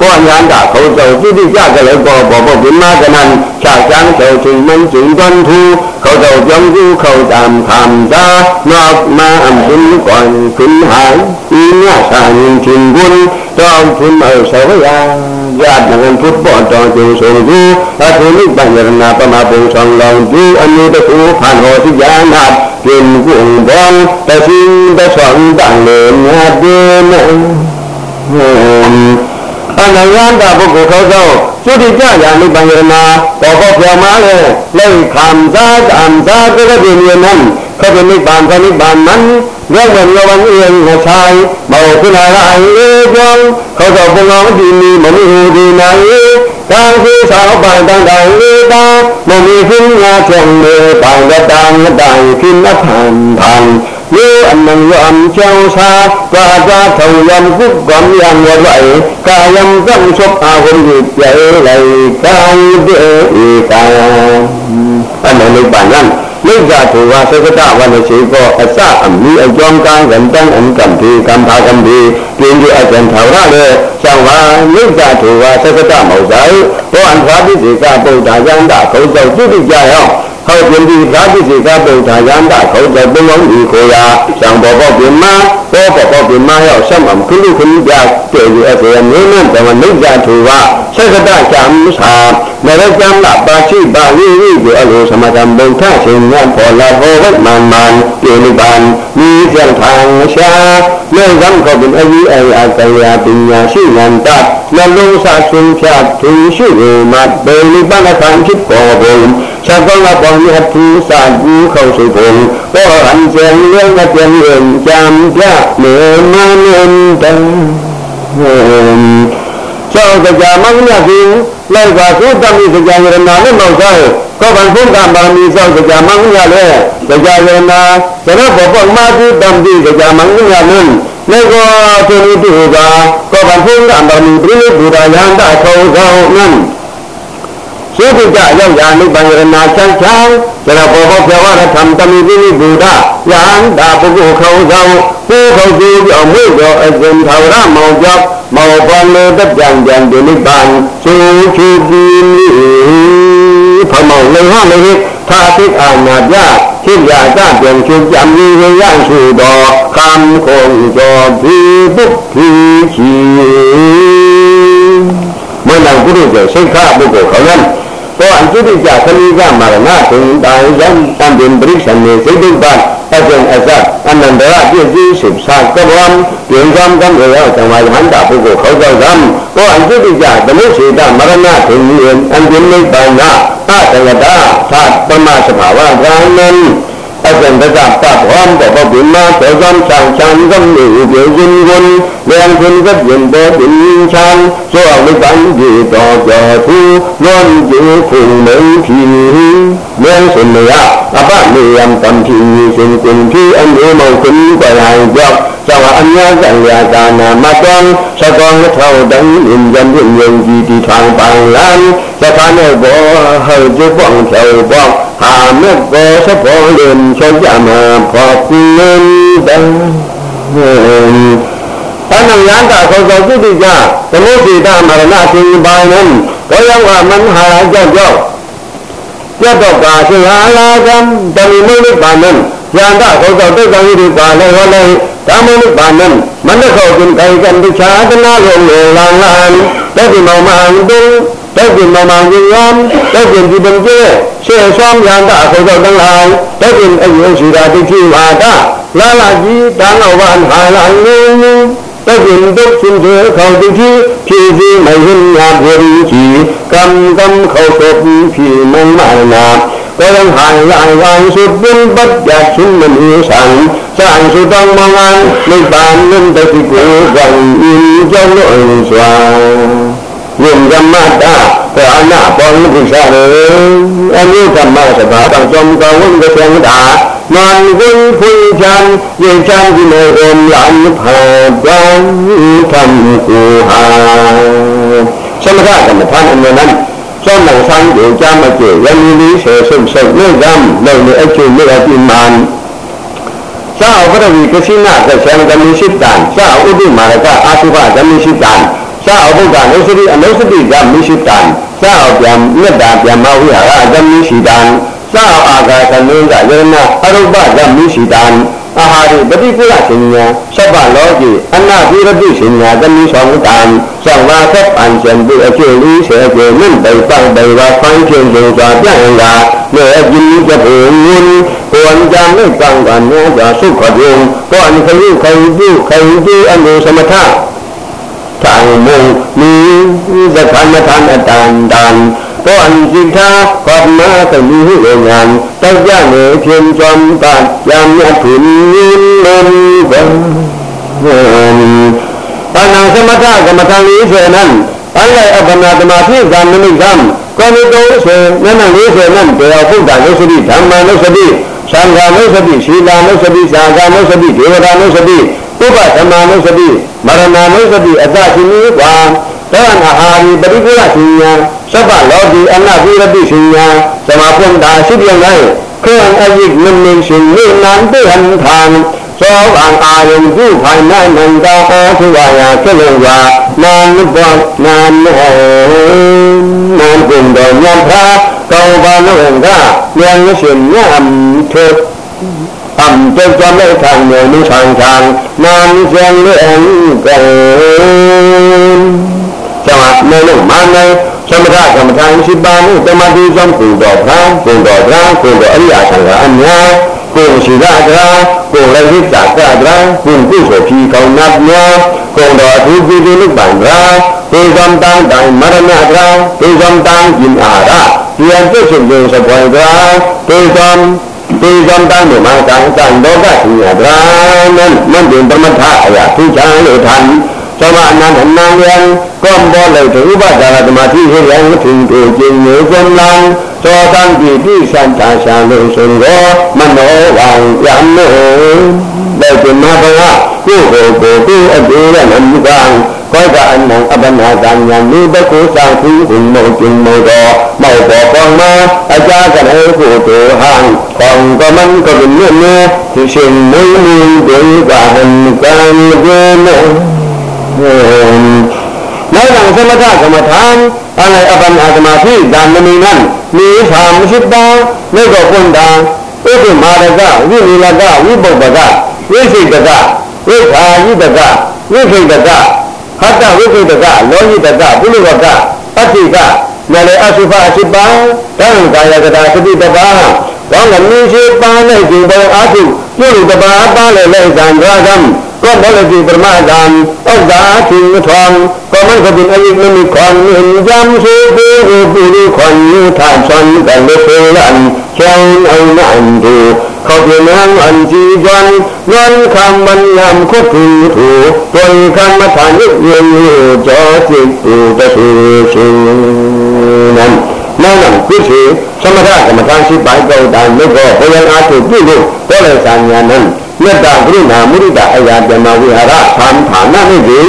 ဘောညာတာခေါ်ကြောတိတိကြကလေးဘောဘောဘောဘိမာကနံခြာချမ်းကျော်ချင်းမင်းချင်းတွန်ထူခေါ်ကြောကြောင်းကူခေါ်တံခံတာနောက်မအံဘုံကွန်ခွင်ဟိုင်ဤညသာရင်ချင်းဘုံတောင်းဖွင့်မေဆောရာရတံพุทธဘောတော်ကျုံဆုံးသူအထုလိပ္ပယရဏပမဘုံဆောင်လောင်သူအနုတကူဖန်ဟောတိယာနာပြ เป็นกุ้งบองแต่สิ่งแต่สองต่างเลยนาเดินအနယန္တာပုဂ္ဂိုလ်ခေါ်သောသုတိကြယာနိဗ္ဗာန်ယနာဘောဘောပြောင်းမလဲလက်ခံစားအံစားကြတဲ့ဉာဏ်နံခဗနိဗ္ဗာန်ခနိဗ္ဗာန်နံယောဂယောဝံအေယငဆိုင်မောကုနာရေကြောင့်ခေါ်သောဘုံတော်ဒီမီမမိဟူဒီနာယေ တံခေသောပန္တံတံလေတံမမိဟိညာဖြင့်လေပန္တတံတံခိနထံထံယေအနံယောအံချောသာကာသာထုံယံကုကံယံဝဝေကာယံသံသုအာဝိပြေလေကာယတေဧကံအနလိပ္ပံံ မိစ္ဆာထေဝသက္ကတဝနရှိကောအစအမိအကြောင်းကံကံတံအံကံဒီကံဘာကံဒီပြင်းဒီအကျံထာဝရလေကျောင်းပါမိစ္ဆာထေဝသက္ကတမောဇာဘောအံသာတိစေကပုဒ္ဒါယန္တာခေါ်ကြောင့်ပြုတိကြရောဟောပြင်ဒီသာတိစေကပုဒ္ဒါယန္တာခေါ်ကြောင့်ပုံလုံးဒီကိုရာကျောင်းဘောဘောပြင်မဘောဘောဘောပြင်မရောက်ဆက်မှာခုလူခုလူပြကျေရအစေမင်းနဲ့ဓမ္မမိစ္ဆာထေဝသက္ကတချမ်းသာနရကြမ်းလာပါရှိပါဝိဝိကိုအလိုသမထံဘုံထရှင်ညံပေါ်လာဘောဝတ်မန်မန်ပြေနိဗ္ဗာန်မိစံထံရှာလေကံခောဘိအယိအယအကယာပညာရှိဉာဏ်တနှလုံးစာဆွင်ဖြတ်သူရှိရမတ်ဘေနိဗ္ဗာန်ခံဖြစ်ပေါ်ဘုံသက္ကလပေါင်းရသူစာကူခေါ်စုဘုံဘောရံကျန်လေကပြင်းရင်ကြံပြမေမနန္တံ ကျောင်းကြမင်းမြတ်ကြီးလိုက်ပါသုတ္တမိစကြရဏနဲ့မောက်စားကောဗံဖုန်ကပါမီဆောက်ကြမင်းမြတ်လေစကြရဏဇရဘဘမာတိတံတိစကြမင်းမြတ်နံလေကောသူတုကကောဗံဖုန်ကပါမီပြိဘုရားယန္တာခေါ်ဆောင်နံသုတ္တကြရောက်ရာနိဗ္ဗာန်ရဏချမ်းချမ်း ဇရဘောဘောဖြေဝရသံတမိပိနိဘုရားယန္တာပုဂ္ဂိုလ်ခေါ်ဆောင်ကိုယ်ခေါ်ကြည့်အောင်မှုတော်အစဉ်ထာဝရမောင်ကြောင့်မောပလေတပြန်ပြန်ဒီနိဗ္ဗာန်သုချီတိဖမောလေဟလေသာသိအာနာပြဖြစ်ရာကြပြန်ချုပ်ကြံရရရရှိတော်ခံခုံကျော်ဒီပုခိချီမနကုရုကျော်စိတ်ခပုဂ္ဂိုလ်ခေါ်ရ သောအ nci တိကြခဏိကမရဏသင်္တန်ယံတံပင်ပရိစ္ဆန်နေစိတ်တုပ္ပအကျင့်အစအနန္တရပြည့်စည်စိတ်စာကဗံပြင်ကံကံရောသံဝါယဟန္တာပုဂ္ဂိုလ်ခေါ်ကြောင့်သောအ nci တိကြသမုစေတမရဏသင်္ယံအံနိဗ္ဗာန်အတယတသပမ สันตกาตาพร้อมกับพระบิณมาเสซ้ำสั่งชันก็มีเดียวยินวนเรียงคุณก็ยินเบดินชันสวงบันยีต่อจอทูล้นอยู่คุงเหมือนทีเลี้ยงสุนเนียอปะเนียมตำทีสินกุนที่อันเอมองคุณก็หายยก သောအမြတ်ကံယာကာနာမတံသကောထောတံအင်ဇံပြင်းယုံကြည်တီထောင်ပန်လံသခါနဲ့ဘောဟောကျေပွန်ဖြောပွန်ဟာမြတ်ဘောသဘောလင်ချောကြမှာဖောကုလင်တံအနယန္တာခေါ်သောသုတိကြသမုစေတမရဏရှင်ပါဏံဘောယောကမဟာကြောက်ကြောက်ပြတ်တော့ပါရှင်ဟာလာကံတဏိမုနိ ပါဏံယန္တာခေါ်သောတုတ်တံဤပါလေဟောလေဓမ္မနိပါဏံမနခောကိံကံတခြားတနာလုံးလံလံတတိမောမံတုတက်ပြင်မမောင်ကြီးယံတက်ပြင်ဒီပံကျဲရှေ့ဆောင်ရန်တာခေါ်တော့တန်းလာတက်ပြင်အယုရှိတာတိခိဝါဒလာလာကြီးတန်းတော်ဘာဟာလာလူတက်ပြင်ဒုက္ခင်တွေခေါ်တိခိဖြည့်စည်းမဟင်းညာဘုရီကြီးကံကံခေါ်တော့ဖြည့်မမနာ ဝရံဟန်လန်ဝံစုပင်ပတ်ကြချင်းမလူဆံစံစုတောင်းမငန်နိဗ္ဗာန်နုတ္တိကိုဇံအင်းကြောင့်လို့စွာယုံဓမ္မတာသာနာပေါ်မှုကိစ္စရေအနုဓမ္မစဘာတောင်ကြောင့်ကောင်းတဲ့ဆံတာနန်ဝင် ဖွေချံယေချံဒီမေရံလန်ဖာပံသံကိုဟာသမထကမ္မထာအနန္တကျောင်းတော်ဆောင်ကိုကြားမကျေယမီလေးဆယ်ဆုပ်ဆုပ်နေကမ်းလုံနေအချုပ်နေအပြင်းမှန်သာဝရဝီကစိနာကဆံကမရှိတံသာဥဒိမာရကအာသုဘကမရှိတံသာအဘုဒ္ဓနုစတိအနုစတိကမရှိတံသာ အာဟာရပฏิပုရရှင်ညာသဗ္ဗလောကိအနပိရတုရှင်ညာတမိဆောင်တံသဗ္ဗသဗ္ဗံရှင်တိအကျိုးလေးဆယ်ကျေမြင့်တိပန့်တိဝါဆိုင်ကျုံကျုံစွာပြန်လာမေအကျဉ်းချက်ပုံငင်းကိုယ်ဉာဏ်နဲ့ကံကံဉာဏ်စွခဒုံကိုအနိခယုခိုင်ပြုခိုင်ပြုအမှုသမထ thành môn ni giác khanh thanh tàn đàn ก็อันสิทาขอบมาสมีเงานตั้งย่าเหนเพียงจอมปัดยามยาถุนยิ้มลมบังตานังสมถะกรรมทางนี้เสนั้นอันไรอัปนาตมาที่กรรมนิกรรมก็มีตัวเสนั่นนั่นนี้เสนั่นเดียวพุทธานุสติธรรมานุสติสังฆานุสติศีลานุสติสังฆานุสติเทวานุสติอุปธรรมานุสติมรณานุสติอัตชินีกว่าตอนอาหารปริกุลชิญญา သဗ္ဗလောကီအနဝိရတိရှင်ယံသမဖုန်တာရှိပြန်လိုက်ခေယံအယိမင်းမင်းရှင်နေနံတေဟံခံသောဘံအာယံပြုဖိုင်နိုင်နံသောဟောသူဝါယခေလုံဝါနာမဘောနာမဟေနံပင်တော်ညံဖာကောဘာလောကဉာဏ်ရှင်ညံထေအံတေဇမေခံနေနုဆောင်ခံနာမရှင်လေအံကေကျောင်းမလုံးမနိုင် သမထကမ္မထာရှိပါမှုတမတိသံကုတော်ဖန်ကုတော်ဒရာကုတော်အရိယသံဃာအများကိုရှိရဒရာကိုလည်းရှိတာကဒရာကိုကုဆိုဖြီကောင်းနတ်များကုတော်အထူးပြုပြုလုပ်ပါဒရာပေဇံတန်တိုင်မရဏဒရာပေဇံတန်ဂျင်အာရာပြန်ပြည့်စုံခြင်းစပွင့်ဒရာပေဇံပေဇံတန်မှာကံတန်တော့ကရှင်ရဒရာနံမန္တေပရမထာအရာသူချံလို့ထိုင် သမအနန္တနံယံကောဘောလိုက်ဥပဒါရဓမ္မတိဟိယံသူတို့ကျင်းမျိုးစံလံသောတံပိတိသံသာရှာလို့ဆိုရောမနောဝံယံမေလက်ကျမဘဝကိုယ်ကိုယ်ကိုယ်အတူရနံကံကောကအနံအပနာကံညာမိတကုသံသူဟိမောကျင်းမောတော်မောတော်ပေါင်းမှာအကြကနေကိုတူဟံခေါင်ကမန်ကဘင်းနေသိရှင်မွေးမင်းဒေကဟံကံ ဒေမေနောက်တော့သမထကမ္မထာအလိုက်အပနာသမာဓိဇာမဏိနံနိသာမရှိတံမေကောပွန်တံဥပ္ပမာရကဝိနိလကဝိပုပ္ပကဝိစိတကဝိခာယိတကဝိခိတကဟတ္တဝိကိတကလောဟိတကပုလိဝကအဋ္ဌိကနာလေအသုဖအစိပံတံကာယကတာသတိတပါဘောင်းကမြင်ရှိပါလိုက်ဒီဘောအာထုပြုလို့တပါပါလေလိုက်ဇံဒရာကံ ก็บริจิปรมาดามอักษาทิมทองก็มันก็เป็นอริมมีควันเห็นย้ำชื่อปูรูปูรูควันยูทานชันกันเลเพื่อนเชียงเอาหนันดูเขาเพียงนั่งอันจีวันย้อนคำมันยำคุดถูถูตัวคำมาทานยึดยืนอยู่จอจิตปูจะถือชิงนั้นนั่นคือถือสมถะกรรมฐานสิบใบเก่าดันไม่ก็พยายามอาถูกที่ดูก็เลยสัญญานั้น မေတ္တာကရုဏာမုဒိတာအရာပြမဝိဟာရသံဌာနမိတိ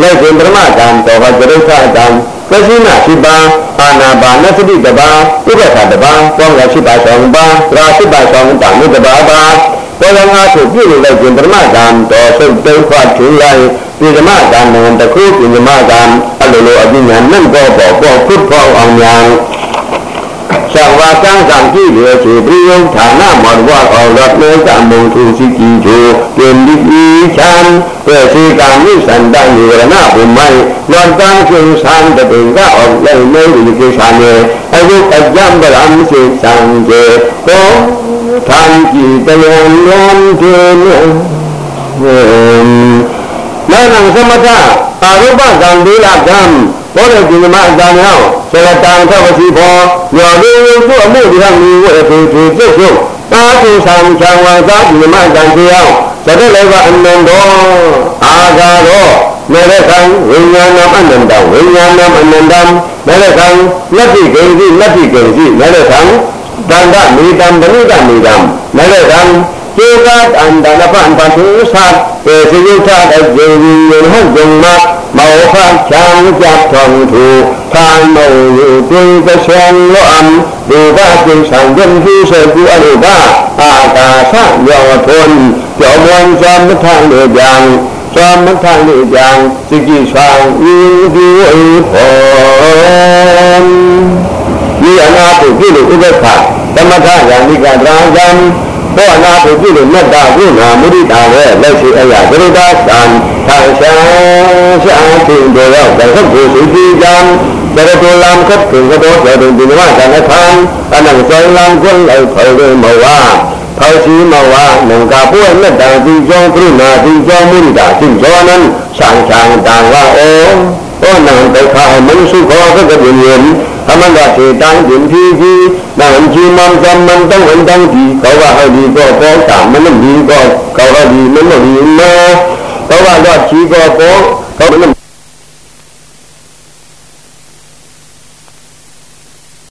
လက်ရှင်ပရမတံတော်ဟကြရိသတံသရှိနာရှိပါအာနာပါနသတိတပါဥပ္ပခတပါကောင်းကရှိပါဆောင်ပါရာရှိပါဆောင်တာမြတပါပါပေါ်လာငါဆိုပြုလို့လိုက်ရှင်ပရမတံတော်ဆုတ်တုံးခွထူလိုက်ပြဓမကံနံတခုပြဓမကံအလိုလိုအပညာနဲ့ပေါ်ပေါ်ပေါ်ဖွတ်ပေါ်အောင် ညာရှောင်းဝါကံကံကြည့်လေချေပြယုံဌာနမောဘဝအောင်တော့နေကမုံသူစီကြည်ချိုပြင်းဒီဤချံပြေစီကံမိစန္ဒညရဏဘုမိုင်လောကံရှင်သံတပိကအောင်လည်းနေဒီကိစ္စနဲ့အခုအကြံပရံစေသံကျေကိုသံကြည်တယံလောတေ နနာသမထအာရုပကံဒိလကံဘောလေဒီမအဇာမြောင်းဆလတံသဝစီဖောညောလေးသူအမှုဒီဟမီဝေဖေဖေပြည့်စုံတာသူသံချံဝါသာဒီမတံတရားသတ္တလေကအနန္တောအာဂါရောမေရခံဝိညာဏအနန္တဝိညာဏအနန္တမေရခံလက်တိကိဉ္စီလက်တိကိဉ္စီမေရခံတန္တမေတံဗနိတမေတံမေရခံ ကျေကတန္တနပံပသုသတ်ေစီယုထတဲ့ဇေဝီယဟံဇုံမမောဖချံကြပ်ထုံသူခံမောယတေကရှံလောအံဒေဝကိသံယံဟိစေကုအရိဒအာကာသယောထွန်းကျော်မွန်စမထံလေကြံသမထလေကြံစိကိဆောင်ဤဒီဝေဖောဒီအနာပုပြုလို့ဥပ္ပခသမထယန္တိကတရာံ ဘောနာကိုပြုလို့မေတ္တာကုဏမုဒိတာရဲ့လက်ရှိအရာသရုဒ္ဓသံသာရှံရှာခြင်းတွေရောက်တဲ့ကိုသိတိကြံတရတူလံကတ်ကိုတော့တဲ့ဒီမှာကနခံအနံဆိုင်လံကိုလိုက်ဖော်ရမဝါဖော်ရှိမဝါနံကပွေမေတ္တာဒီကြောကရုဏာဒီကြောမုဒိတာဒီကြောနံရှံရှံတံဝါဩဩနံဒုက္ခမနုစုခောသကပိယံ အမန္တစေတံဒိဋ္ဌိကြီးနံជីမံသမ္မံတံဝန္တံဒီကောဝဟဒီကောပောတာမနမီ